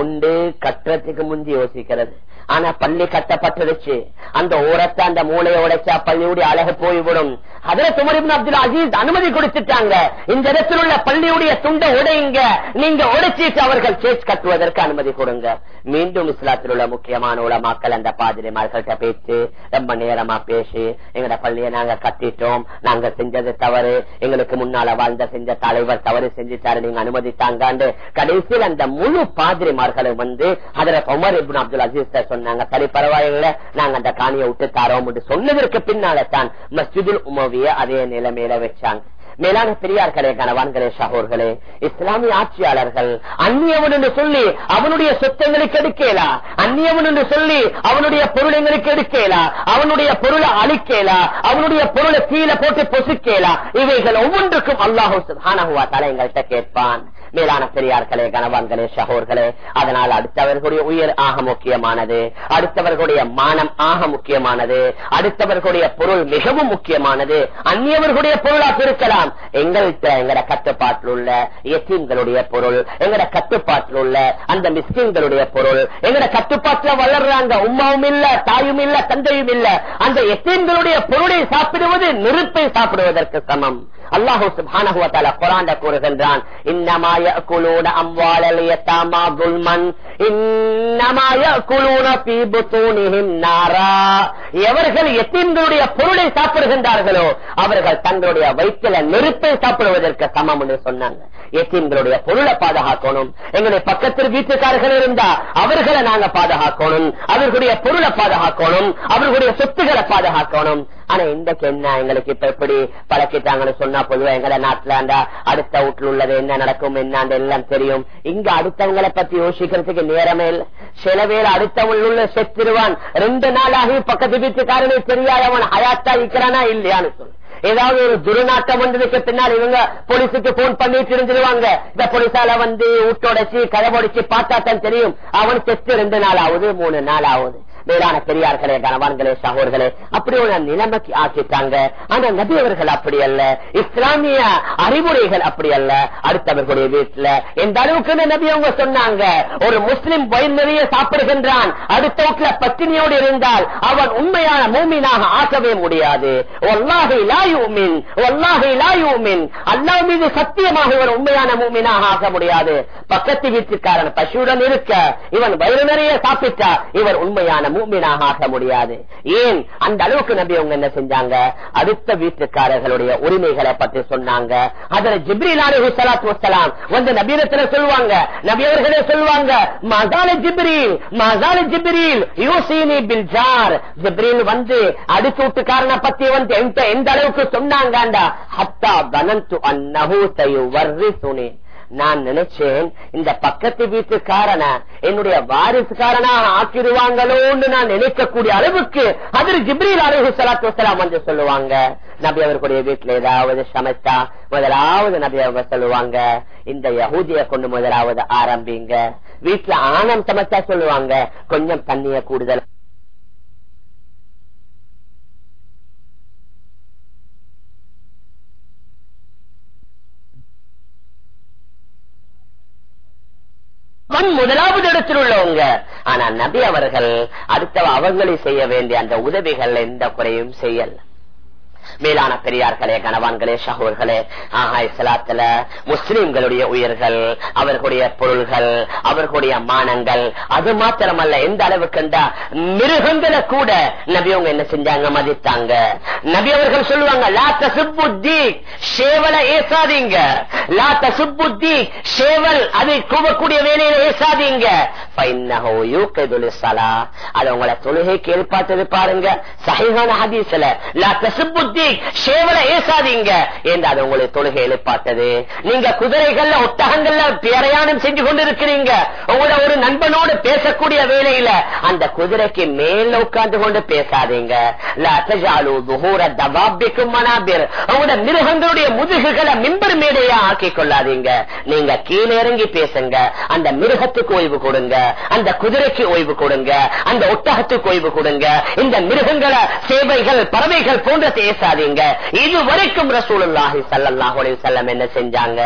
உண்டு கட்டுறதுக்கு முந்தி யோசிக்கிறது. ஆனா பள்ளி கட்டப்பட்டுருச்சு அந்த ஓரத்தை அந்த மூளையை உடைச்சா பள்ளியுடைய அழகு போய்விடும். அதுல துமரிபின் அப்துல் அஜீஸ் அனுமதி கொடுத்துட்டாங்க. இந்த இடத்தில் உள்ள பள்ளியுடைய துண்டை உடையுங்க. நீங்க உடைச்சிட்டு அவர்கள் சேர்ச் கட்டுவதற்கு அனுமதி கொடுங்க. மீண்டும் இஸ்லாத்தில் உள்ள முக்கியமான உலமாக்கள் அந்த பாதிரிமார்கள்ட்ட பேச்சு ரொம்ப நேரமா பேசி எங்கட பள்ளியை நாங்க கட்டிட்டோம். நாங்க செஞ்சது தவறு. எங்களுக்கு முன்னால வாழ்ந்த செஞ்ச தலைவர் தவறு செஞ்சுட்டாரு. நீங்க அனுமதித்தாங்க கடைசியில் அந்த முழு பாதிரிமார்களும் வந்து அதுல உமர் இபின் அப்துல் அஜீஸ் சொன்ன சொன்னாங்க. சரி பரவாயில்ல. நாங்க அந்த காணியை விட்டு தாரோம் சொன்னதற்கு பின்னால தான் மஸ்ஜிதுல் உமவிய அதே நிலைமையில வச்சாங்க. மேலான பெரியார்களே கணவான்களே சகோர்களே இஸ்லாமிய ஆட்சியாளர்கள் அந்நியவன் என்று சொல்லி அவனுடைய சொத்தங்களுக்கு எடுக்கலா? அந்நியவன் என்று சொல்லி அவனுடைய பொருளங்களுக்கு எடுக்கலா? அவனுடைய பொருளை அழிக்கலா? அவனுடைய பொருளை கீழே போட்டு பொசுக்கலா? இவைகள் ஒவ்வொன்றுக்கும் அல்லாஹூ சுபானகுவா தலை எங்கள்கிட்ட கேட்பான். மேலான பெரியார்களே கணவான்களே சகோர்களே அதனால் அடுத்தவர்களுடைய உயிர் ஆக முக்கியமானது அடுத்தவர்களுடைய மானம் ஆக முக்கியமானது அடுத்தவர்களுடைய பொருள் மிகவும் முக்கியமானது அந்நியவர்களுடைய பொருளாக இருக்கலாம். எங்கள்கிட்ட எங்கட கட்டுப்பாட்டில் உள்ள எத்தீன்களுடைய பொருள் எங்கட கட்டுப்பாட்டில் உள்ள அந்த மிஸ்கின்களுடைய பொருள் எங்கட கட்டுப்பாட்டில் வளர்றாங்க உமாவும் இல்ல தாயும் இல்ல தந்தையும் இல்ல அந்த எத்தீன்களுடைய பொருளை சாப்பிடுவது நெருப்பை சாப்பிடுவதற்கு சமம். அல்லாஹூ சுபானஹு வதஆலா கூறுகின்றான் இன்னமா يأكلون أموال اليتامى ظلما إنما يأكلون في بطونهم نارا எவர்கள் எத்தீன்களுடைய பொருளை சாப்பிடுகின்றார்களோ அவர்கள் தங்களுடைய வயிற்றில நெருப்பை சாப்பிடுவதற்கு சமம் என்று சொன்னாங்க எத்தீன்களுடைய பொருளை பாதுகாக்கணும் எங்களுடைய பக்கத்தில் வீட்டுக்காரர்கள் இருந்தா அவர்களை நாங்க பாதுகாக்கணும் அவர்களுடைய பொருளை பாதுகாக்கணும் அவர்களுடைய சொத்துக்களை பாதுகாக்கணும் ஆனா இன்றைக்கு என்ன எங்களுக்கு இப்ப எப்படி பழக்கிட்டாங்கன்னு சொன்னா பொதுவா எங்களை நாட்டுல அடுத்த வீட்டுல உள்ளது என்ன நடக்கும் என்ன எல்லாம் தெரியும். இங்க அடுத்தவங்களை பத்தி யோசிக்கிறதுக்கு நேரமே இல்லை. சில பேர் அடுத்தவங்களுள்ள உள்ள செத்துருவான். ரெண்டு நாளாகி பக்கத்து வீட்டுக்காரனே தெரியாதவன் ஹயாத்தா இருக்கிறானா இல்லையான்னு சொல்லு. ஏதாவது ஒரு துர்நாட்டம் வந்ததுக்கு பின்னால் இவங்க போலீஸுக்கு போன் பண்ணிட்டு இருந்துருவாங்க. இந்த போலீஸால வந்து வீட்டோடச்சு கதவடைச்சு பார்த்தா தான் தெரியும். அவன் செத்து ரெண்டு நாள் ஆகுது மூணு நாள் ஆகுது மேலான பெரியார்களே கனவான்களே சகோர்களே அப்படி ஒரு நிலைமைக்கு ஆக்கிட்டாங்க. ஆனா நபியவர்கள் அப்படி அல்ல. இஸ்லாமிய அறிவுரைகள் அப்படி அல்ல. அடுத்தவர்களுடைய வீட்டுல எந்த அளவுக்கு நபி அவங்க சொன்னாங்க? ஒரு முஸ்லிம் வயிறு நிறைய சாப்பிடுகின்றான். அடுத்த வீட்டுல பத்தினியோடு இருந்தால் அவன் உண்மையான மூமினாக ஆக்கவே முடியாது. அல்லாஹ் மீது சத்தியமாக இவன் உண்மையான மூமினாக ஆக முடியாது. பக்கத்து வீட்டுக்காரன் பசுடன் இருக்க இவன் வயிறு நிறைய சாப்பிட்டா இவர் உண்மையான மூமினாக ஆக முடியாது. ஏன்? அந்த அளவுக்கு நம்பி அவங்க என்ன செஞ்சாங்க? அடுத்த வீட்டுக்காரர்களுடைய உரிமைகளை பற்றி சொன்னாங்க. அதுல ஜிப்ரில் அலி சலாத்து வசலாம் வந்து நபீரத்துல சொல்லுவாங்க. நபியவர்களே சொல்லுவாங்க மசால ஜிப்ரீல் மசால ஜிப்ரீல் யூசினி பில் ஜார். ஜிப்ரீல் வந்து அடுத்த வீட்டுக்காரனை பத்தி வந்து எந்த அளவுக்கு சொன்னாங்கண்டா? ஹத்தா பனந்து அன்னஹூ தயு வர்ரி சுனி நான் நினைச்சேன் இந்த பக்கத்து வீட்டுக்காரன என்னுடைய வாரிசுக்காரனாக ஆக்கிடுவாங்களோன்னு நான் நினைக்கக்கூடிய அளவுக்கு அதில் ஜிப்ரீல் அலஹு சலாத்து வசலாம் வந்து சொல்லுவாங்க. நபி அவர்களுடைய வீட்டுல ஏதாவது சமைச்சா முதலாவது நபி அவங்க சொல்லுவாங்க இந்த யகூதிய கொண்டு முதலாவது ஆரம்பிங்க. வீட்டுல ஆணம் சமைச்சா சொல்லுவாங்க கொஞ்சம் தண்ணிய கூடுதல் முன் முதலாவது இடத்தில் உள்ளவங்க ஆனா நபி அவர்கள் அடுத்த அவங்களை செய்ய வேண்டிய அந்த உதவிகள் எந்த குறையும் செய்யல. மேலான பெரியார்களே கணவான்களே சகோர்களே ஆஹா இஸ்லாத்துல முஸ்லிம்களுடைய உயிர்கள் அவர்களுடைய பொருள்கள் அவர்களுடைய மானங்கள் அது மாத்திரமல்ல எந்த அளவுக்குண்டா மிருகங்களை கூட நபி அவங்க என்ன செஞ்சாங்க மதித்தாங்க. நபி அவர்கள் சொல்லுவாங்க லா சுப்புத்தி சேவல ஏசாதீங்க. லா தசுப்புத்தி சேவல் அதை கூவக்கூடிய வேலையில ஏசாதீங்க. அது உங்களை தொழுகைக்கு ஏற்பாட்டது பாருங்க சகைகான ஹதீஸ்ல லா சுப்புத்தி சேவலை ஏசாதீங்க. என்று அது உங்களுக்கு தொழுகை எழுப்பாட்டது நீங்க குதிரைகள்ல ஒட்டகங்கள்ல பிரயாணம் செஞ்சு கொண்டிருக்கிறீங்க. உங்களோட ஒரு நண்பனோடு பேசக்கூடிய வேலையில அந்த குதிரைக்கு மேல உட்கார்ந்து கொண்டு பேசாதீங்க. உங்களோட மிருகங்களுடைய முதுகுகளை மிம்பர் மேடையா ஆக்கி கொள்ளாதீங்க. நீங்க கீழே இறங்கி பேசுங்க. அந்த மிருகத்துக்கு ஓய்வு கொடுங்க. அந்த குதிரைக்கு ஓய்வு கொடுங்க. அந்த ஒட்டகத்துக்கு ஓய்வு கொடுங்க. இந்த மிருகங்களை சேவைகள் பறவைகள் போன்ற பேசாதீங்க இதுவரைக்கும் ரசூலுல்லாஹி சல்லாஹ் செல்லம் என்ன செஞ்சாங்க?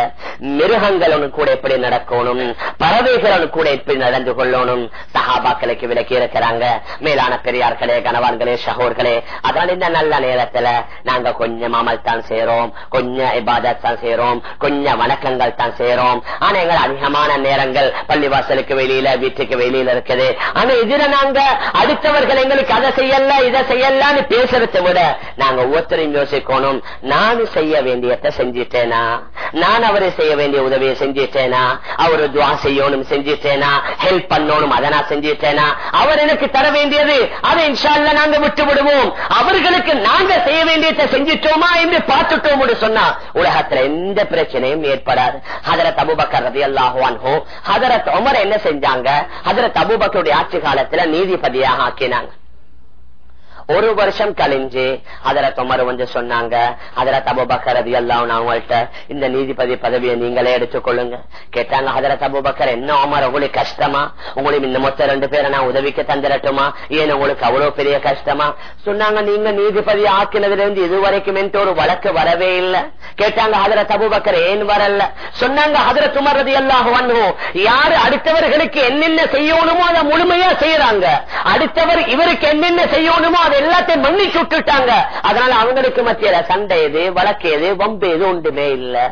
மிருகங்களும் கூட எப்படி நடக்கணும்? பறவைகளும் கூட எப்படி நடந்து கொள்ளணும்? சஹாபாக்களுக்கு விலக்கி இருக்கிறாங்க. மேலான பெரியார்களே கணவான்களே சகோர்களே அதனால இந்த நல்ல நேரத்துல நாங்க கொஞ்சம் அமல் தான் செய்யறோம் கொஞ்சம் இபாதத் தான் செய்யறோம் கொஞ்சம் வணக்கங்கள் தான் செய்யறோம் ஆனா எங்கள் அதிகமான நேரங்கள் பள்ளிவாசலுக்கு வெளியில வீட்டுக்கு வெளியில இருக்குது. ஆனா இதுல நாங்க அடுத்தவர்கள் எங்களுக்கு அதை செய்யல இதை செய்யலான்னு பேசுறதை விட நாங்க ஒவ்வொருத்தரும் ஒவ்வொருத்தரையும் யோசிக்கணும். நான் செய்ய வேண்டியத செஞ்சிட்டேனா? நான் அவரை செய்ய வேண்டிய உதவியை செஞ்சிட்டேனா? அவரு துவா செய்யணும் செஞ்சிட்டேனா? ஹெல்ப் பண்ணணும் அதை நான் செஞ்சிட்டேனா? அவர் எனக்கு தர வேண்டியது அதை இன்ஷால்ல நாங்க விட்டு விடுவோம் அவர்களுக்கு நாங்க செய்ய வேண்டியத செஞ்சிட்டோமா என்று பார்த்துட்டோம் சொன்னா உலகத்துல எந்த பிரச்சனையும் ஏற்படாது. ஹதரத் அபுபக்கர் ரவி அல்லாஹுவான்ஹோ ஹதரத் உமர் என்ன செஞ்சாங்க? ஹதரத் அபுபக்கருடைய ஆட்சி காலத்துல நீதிபதியாக ஆக்கினாங்க. ஒரு வருஷம் கழிஞ்சு அதர தொமர் வந்து சொன்னாங்க. அதர தபுபக்கர் எல்லாம் அவங்கள்ட்ட இந்த நீதிபதி பதவியை நீங்களே எடுத்துக்கொள்ளுங்க. கேட்டாங்க அதர தபுபக்கர் என்ன அமர் உங்களுக்கு கஷ்டமா? உங்களுக்கு இந்த மொத்த ரெண்டு பேரை நான் உதவிக்கு தந்துடட்டுமா ஏன் உங்களுக்கு அவ்வளவு பெரிய கஷ்டமா? சொன்னாங்க நீங்க நீதிபதி ஆக்கினதுல இருந்து இதுவரைக்கும் என்ற ஒரு வழக்கு வரவே இல்லை. கேட்டாங்க அதர தபுபக்கர் ஏன் வரல? சொன்னாங்க அதர துமரது எல்லாம் வந்தோம் யாரு அடுத்தவர்களுக்கு என்னென்ன செய்யணுமோ அதை முழுமையா செய்யறாங்க அடுத்தவர் இவருக்கு என்னென்ன செய்யணுமோ அதை எல்லாத்தையும் மன்னிச்சு விட்டுட்டாங்க. அதனால அவங்களுக்கு மத்தியில சண்டை எது வழக்கு எது வம்பு எது ஒன்றுமே இல்லை.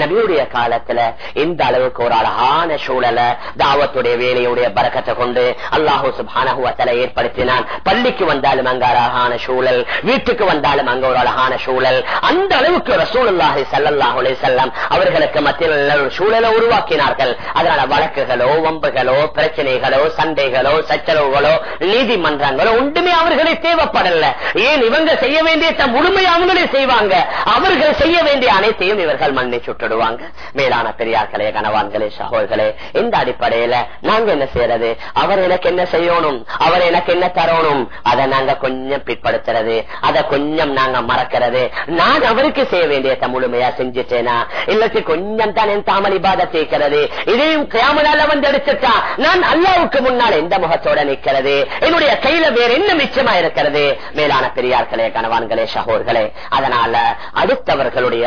நபியுடைய காலத்துல இந்த அளவுக்கு ஒரு அழகான சூழலை தாவத்துடைய வேலையுடைய பறக்கத்தை கொண்டு அல்லாஹூ சுபானகுவத்தலை ஏற்படுத்தினான். பள்ளிக்கு வந்தாலும் அங்க அழகான சூழல் வீட்டுக்கு வந்தாலும் அங்க ஒரு அழகான சூழல். அந்த அளவுக்கு ரசூலுல்லாஹி சல்லாஹுலே செல்லம் அவர்களுக்கு மத்தியில் ஒரு சூழலை உருவாக்கினார்கள். அதனால வழக்குகளோ வம்புகளோ பிரச்சனைகளோ சண்டைகளோ சச்சரவுகளோ நீதிமன்றங்களோ ஒன்றுமே அவர்களை தேவைப்படல. ஏன் இவங்க செய்ய வேண்டிய முழுமையை அவங்களே செய்வாங்க? அவர்கள் செய்ய வேண்டிய அனைத்தையும் இவர்கள் மன்னிச்சு சுட்டுடுவாங்க. மேலான பெரியார்களே கனவான்களே சகோதர்களே இந்த அடிப்படையில நாங்க என்ன செய்யறது? அவர் எனக்கு என்ன செய்யணும்? அவர் எனக்கு என்ன தரணும்? அதை நாங்க கொஞ்சம் பிற்படுத்துறது. அதை கொஞ்சம் நாங்க மறக்கிறது. நான் அவருக்கு செய்ய வேண்டியத முழுமையா செஞ்சுட்டேனா? இல்லச்சு கொஞ்சம் தான் என் தாமலி பாத சேர்க்கிறது இதையும் கிராமனால வந்து எடுத்துட்டா நான் அல்லாவுக்கு முன்னால் எந்த முகத்தோட நிற்கிறது. என்னுடைய கையில வேற என்ன மிச்சமா இருக்கிறது? மேலான பெரியார்களே கணவான்களே சகோர்களே அதனால அடுத்தவர்களுடைய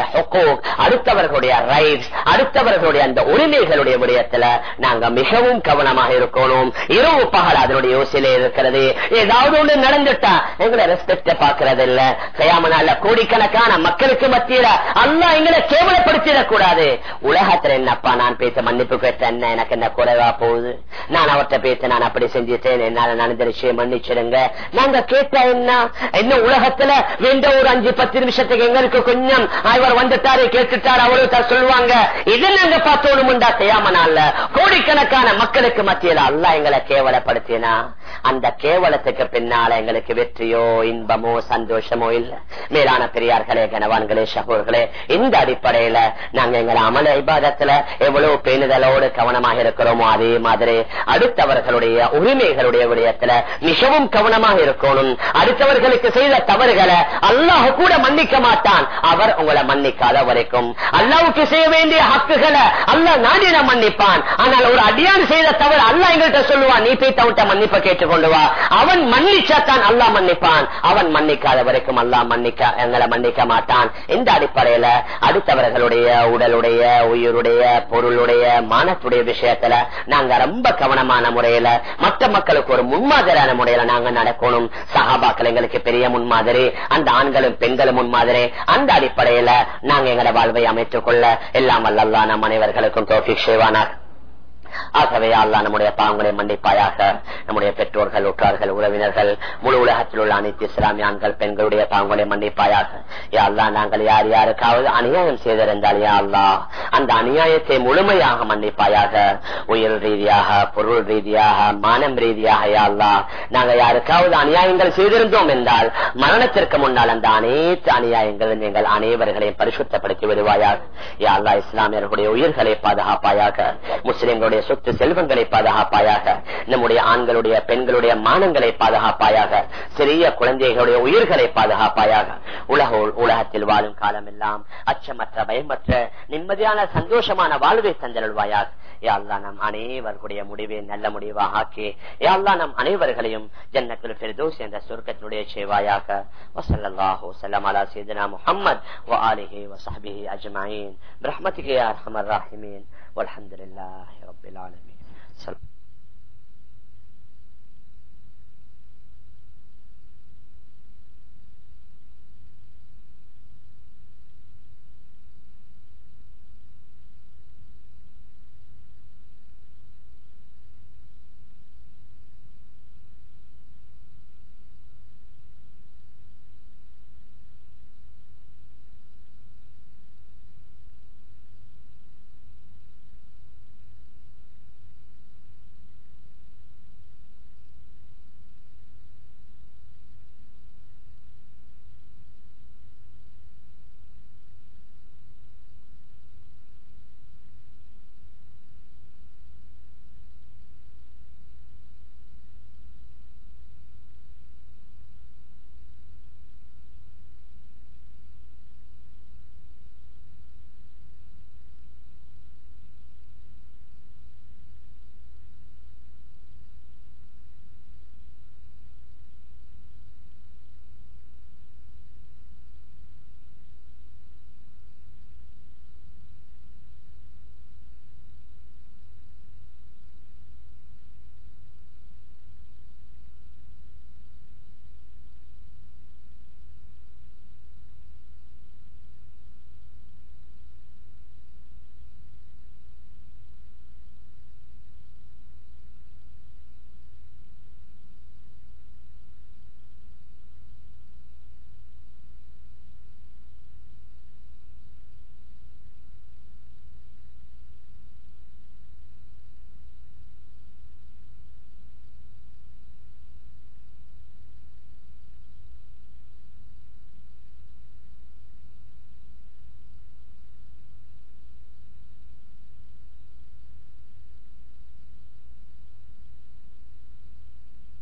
அடுத்தவர்கள் அடுத்தவர்களுடைய ரைட்ஸ் அடுத்தவர்களுடைய அந்த உரிமைகளுடைய விடயத்துல நாங்க மிகவும் கவனமாக இருக்கணும். இரவு பகல் அதனுடைய யோசனை இருக்கிறது. ஏதாவது ஒண்ணு நடந்துட்டா எங்களை ரெஸ்பெக்ட பாக்குறது இல்ல கயாமனால கோடிக்கணக்கான மக்களுக்கு மத்தியில அல்லா எங்களை கேவலப்படுத்திடக் கூடாது. உலகத்துல என்னப்பா நான் பேச மன்னிப்பு கேட்ட என்ன எனக்கு என்ன குறைவா போகுது? நான் அவர்கிட்ட பேச நான் அப்படி செஞ்சுட்டேன். என்னால நடந்த விஷயம் மன்னிச்சிடுங்க. நாங்க கேட்டா என்ன? என்ன உலகத்துல வேண்ட ஒரு அஞ்சு பத்து நிமிஷத்துக்கு எங்களுக்கு கொஞ்சம் அவர் வந்துட்டாரு கேட்டுட்டாரு அவரு சொல்லுவாங்க? இதை நாங்க பார்த்தோணுமுண்டா செய்யாம நாள்ல. கோடிக்கணக்கான மக்களுக்கு மத்தியில் அல்ல எங்களை கேவலப்படுத்தினா? அந்த கேவலத்துக்கு பின்னால எங்களுக்கு வெற்றியோ இன்பமோ சந்தோஷமோ இல்ல. மேலான பெரியார்களே கனவான்களே சகோர்களே இந்த அடிப்படையில நாங்க எங்களை அமல இபாதத்துல எவ்வளவு பேணுதலோடு கவனமாக இருக்கிறோமோ அதே மாதிரி அடுத்தவர்களுடைய உரிமைகளுடைய விடயத்துல மிகவும் கவனமாக இருக்கணும். அடுத்தவர்களுக்கு செய்த தவறுகளை அல்லாஹ் கூட மன்னிக்க மாட்டான். அவர் உங்களை மன்னிக்காத வரைக்கும். அல்லாவுக்கு செய்ய வேண்டிய ஹக்குகளை அல்ல நாடின மன்னிப்பான். ஆனால் ஒரு அடியான் செய்த தவறு அல்லாஹ் எங்கள்கிட்ட சொல்லுவான் நீ போய் தவிட்ட கேட்டு கேட்டுக்கொண்டு வா அவன் மன்னிச்சாத்தான் அல்லா மன்னிப்பான். அவன் மன்னிக்காத வரைக்கும் அல்லா மன்னிக்க எங்களை மன்னிக்க மாட்டான். இந்த அடிப்படையில அடுத்தவர்களுடைய உடலுடைய உயிருடைய பொருளுடைய மானத்துடைய விஷயத்துல நாங்க ரொம்ப கவனமான முறையில மற்ற மக்களுக்கு ஒரு முன்மாதிரியான முறையில நாங்க நடக்கணும். சகாபாக்கள் எங்களுக்கு பெரிய முன்மாதிரி அந்த ஆண்களும் பெண்களும் முன்மாதிரி. அந்த அடிப்படையில நாங்க எங்களை வாழ்வை அமைத்துக் கொள்ள எல்லாம் வல்லல்லா நம் அனைவர்களுக்கும் தோஃபிக் செய்வானார் ஆகவே அல்லா நம்முடைய பாவங்களை மன்னிப்பாயாக நம்முடைய பெற்றோர்கள் உற்றார்கள் உறவினர்கள் முழு உலகத்தில் உள்ள அனைத்து இஸ்லாமியான்கள் பெண்களுடைய பாவங்களை மன்னிப்பாயாக. யா அல்லா நாங்கள் யார் யாருக்காவது அநியாயம் செய்திருந்தால் யா அல்லா அந்த அநியாயத்தை முழுமையாக மன்னிப்பாயாக. உயிர் ரீதியாக பொருள் ரீதியாக மானம் ரீதியாக யா அல்லா நாங்கள் யாருக்காவது அநியாயங்கள் செய்திருந்தோம் என்றால் மரணத்திற்கு முன்னால் அந்த அனைத்து அநியாயங்களும் எங்கள் அனைவர்களையும் பரிசுத்தப்படுத்தி வருவாயாக யா அல்லா இஸ்லாமியர்களுடைய உயிர்களை பாதுகாப்பாயாக முஸ்லிம்களுடைய சொத்து செல்வங்களை பாதுகாப்பாயாக நம்முடைய ஆண்களுடைய பெண்களுடைய மானங்களை பாதுகாப்பாயாக சிறிய குழந்தைகளுடைய உயிர்களை பாதுகாப்பாயாக உலக உலகத்தில் வாழும் காலம் எல்லாம் அச்சமற்ற பயமற்ற நிம்மதியான சந்தோஷமான வாழ்வை தந்தருள்வாயாக யாழ்லா நம் அனைவர்களுடைய முடிவை நல்ல முடிவாக ஆக்கி யாழ்லா நம் அனைவர்களையும் ஜன்னத்தில் பெருதோஸ் என்ற சொர்க்கத்தினுடைய செய்வாயாக வசல்லாஹோ சல்லாம் அலா சீதனா முஹம்மத் وآله وصحبه أجمعين برحمتك يا أرحم الراحمين والحمد لله رب العالمین۔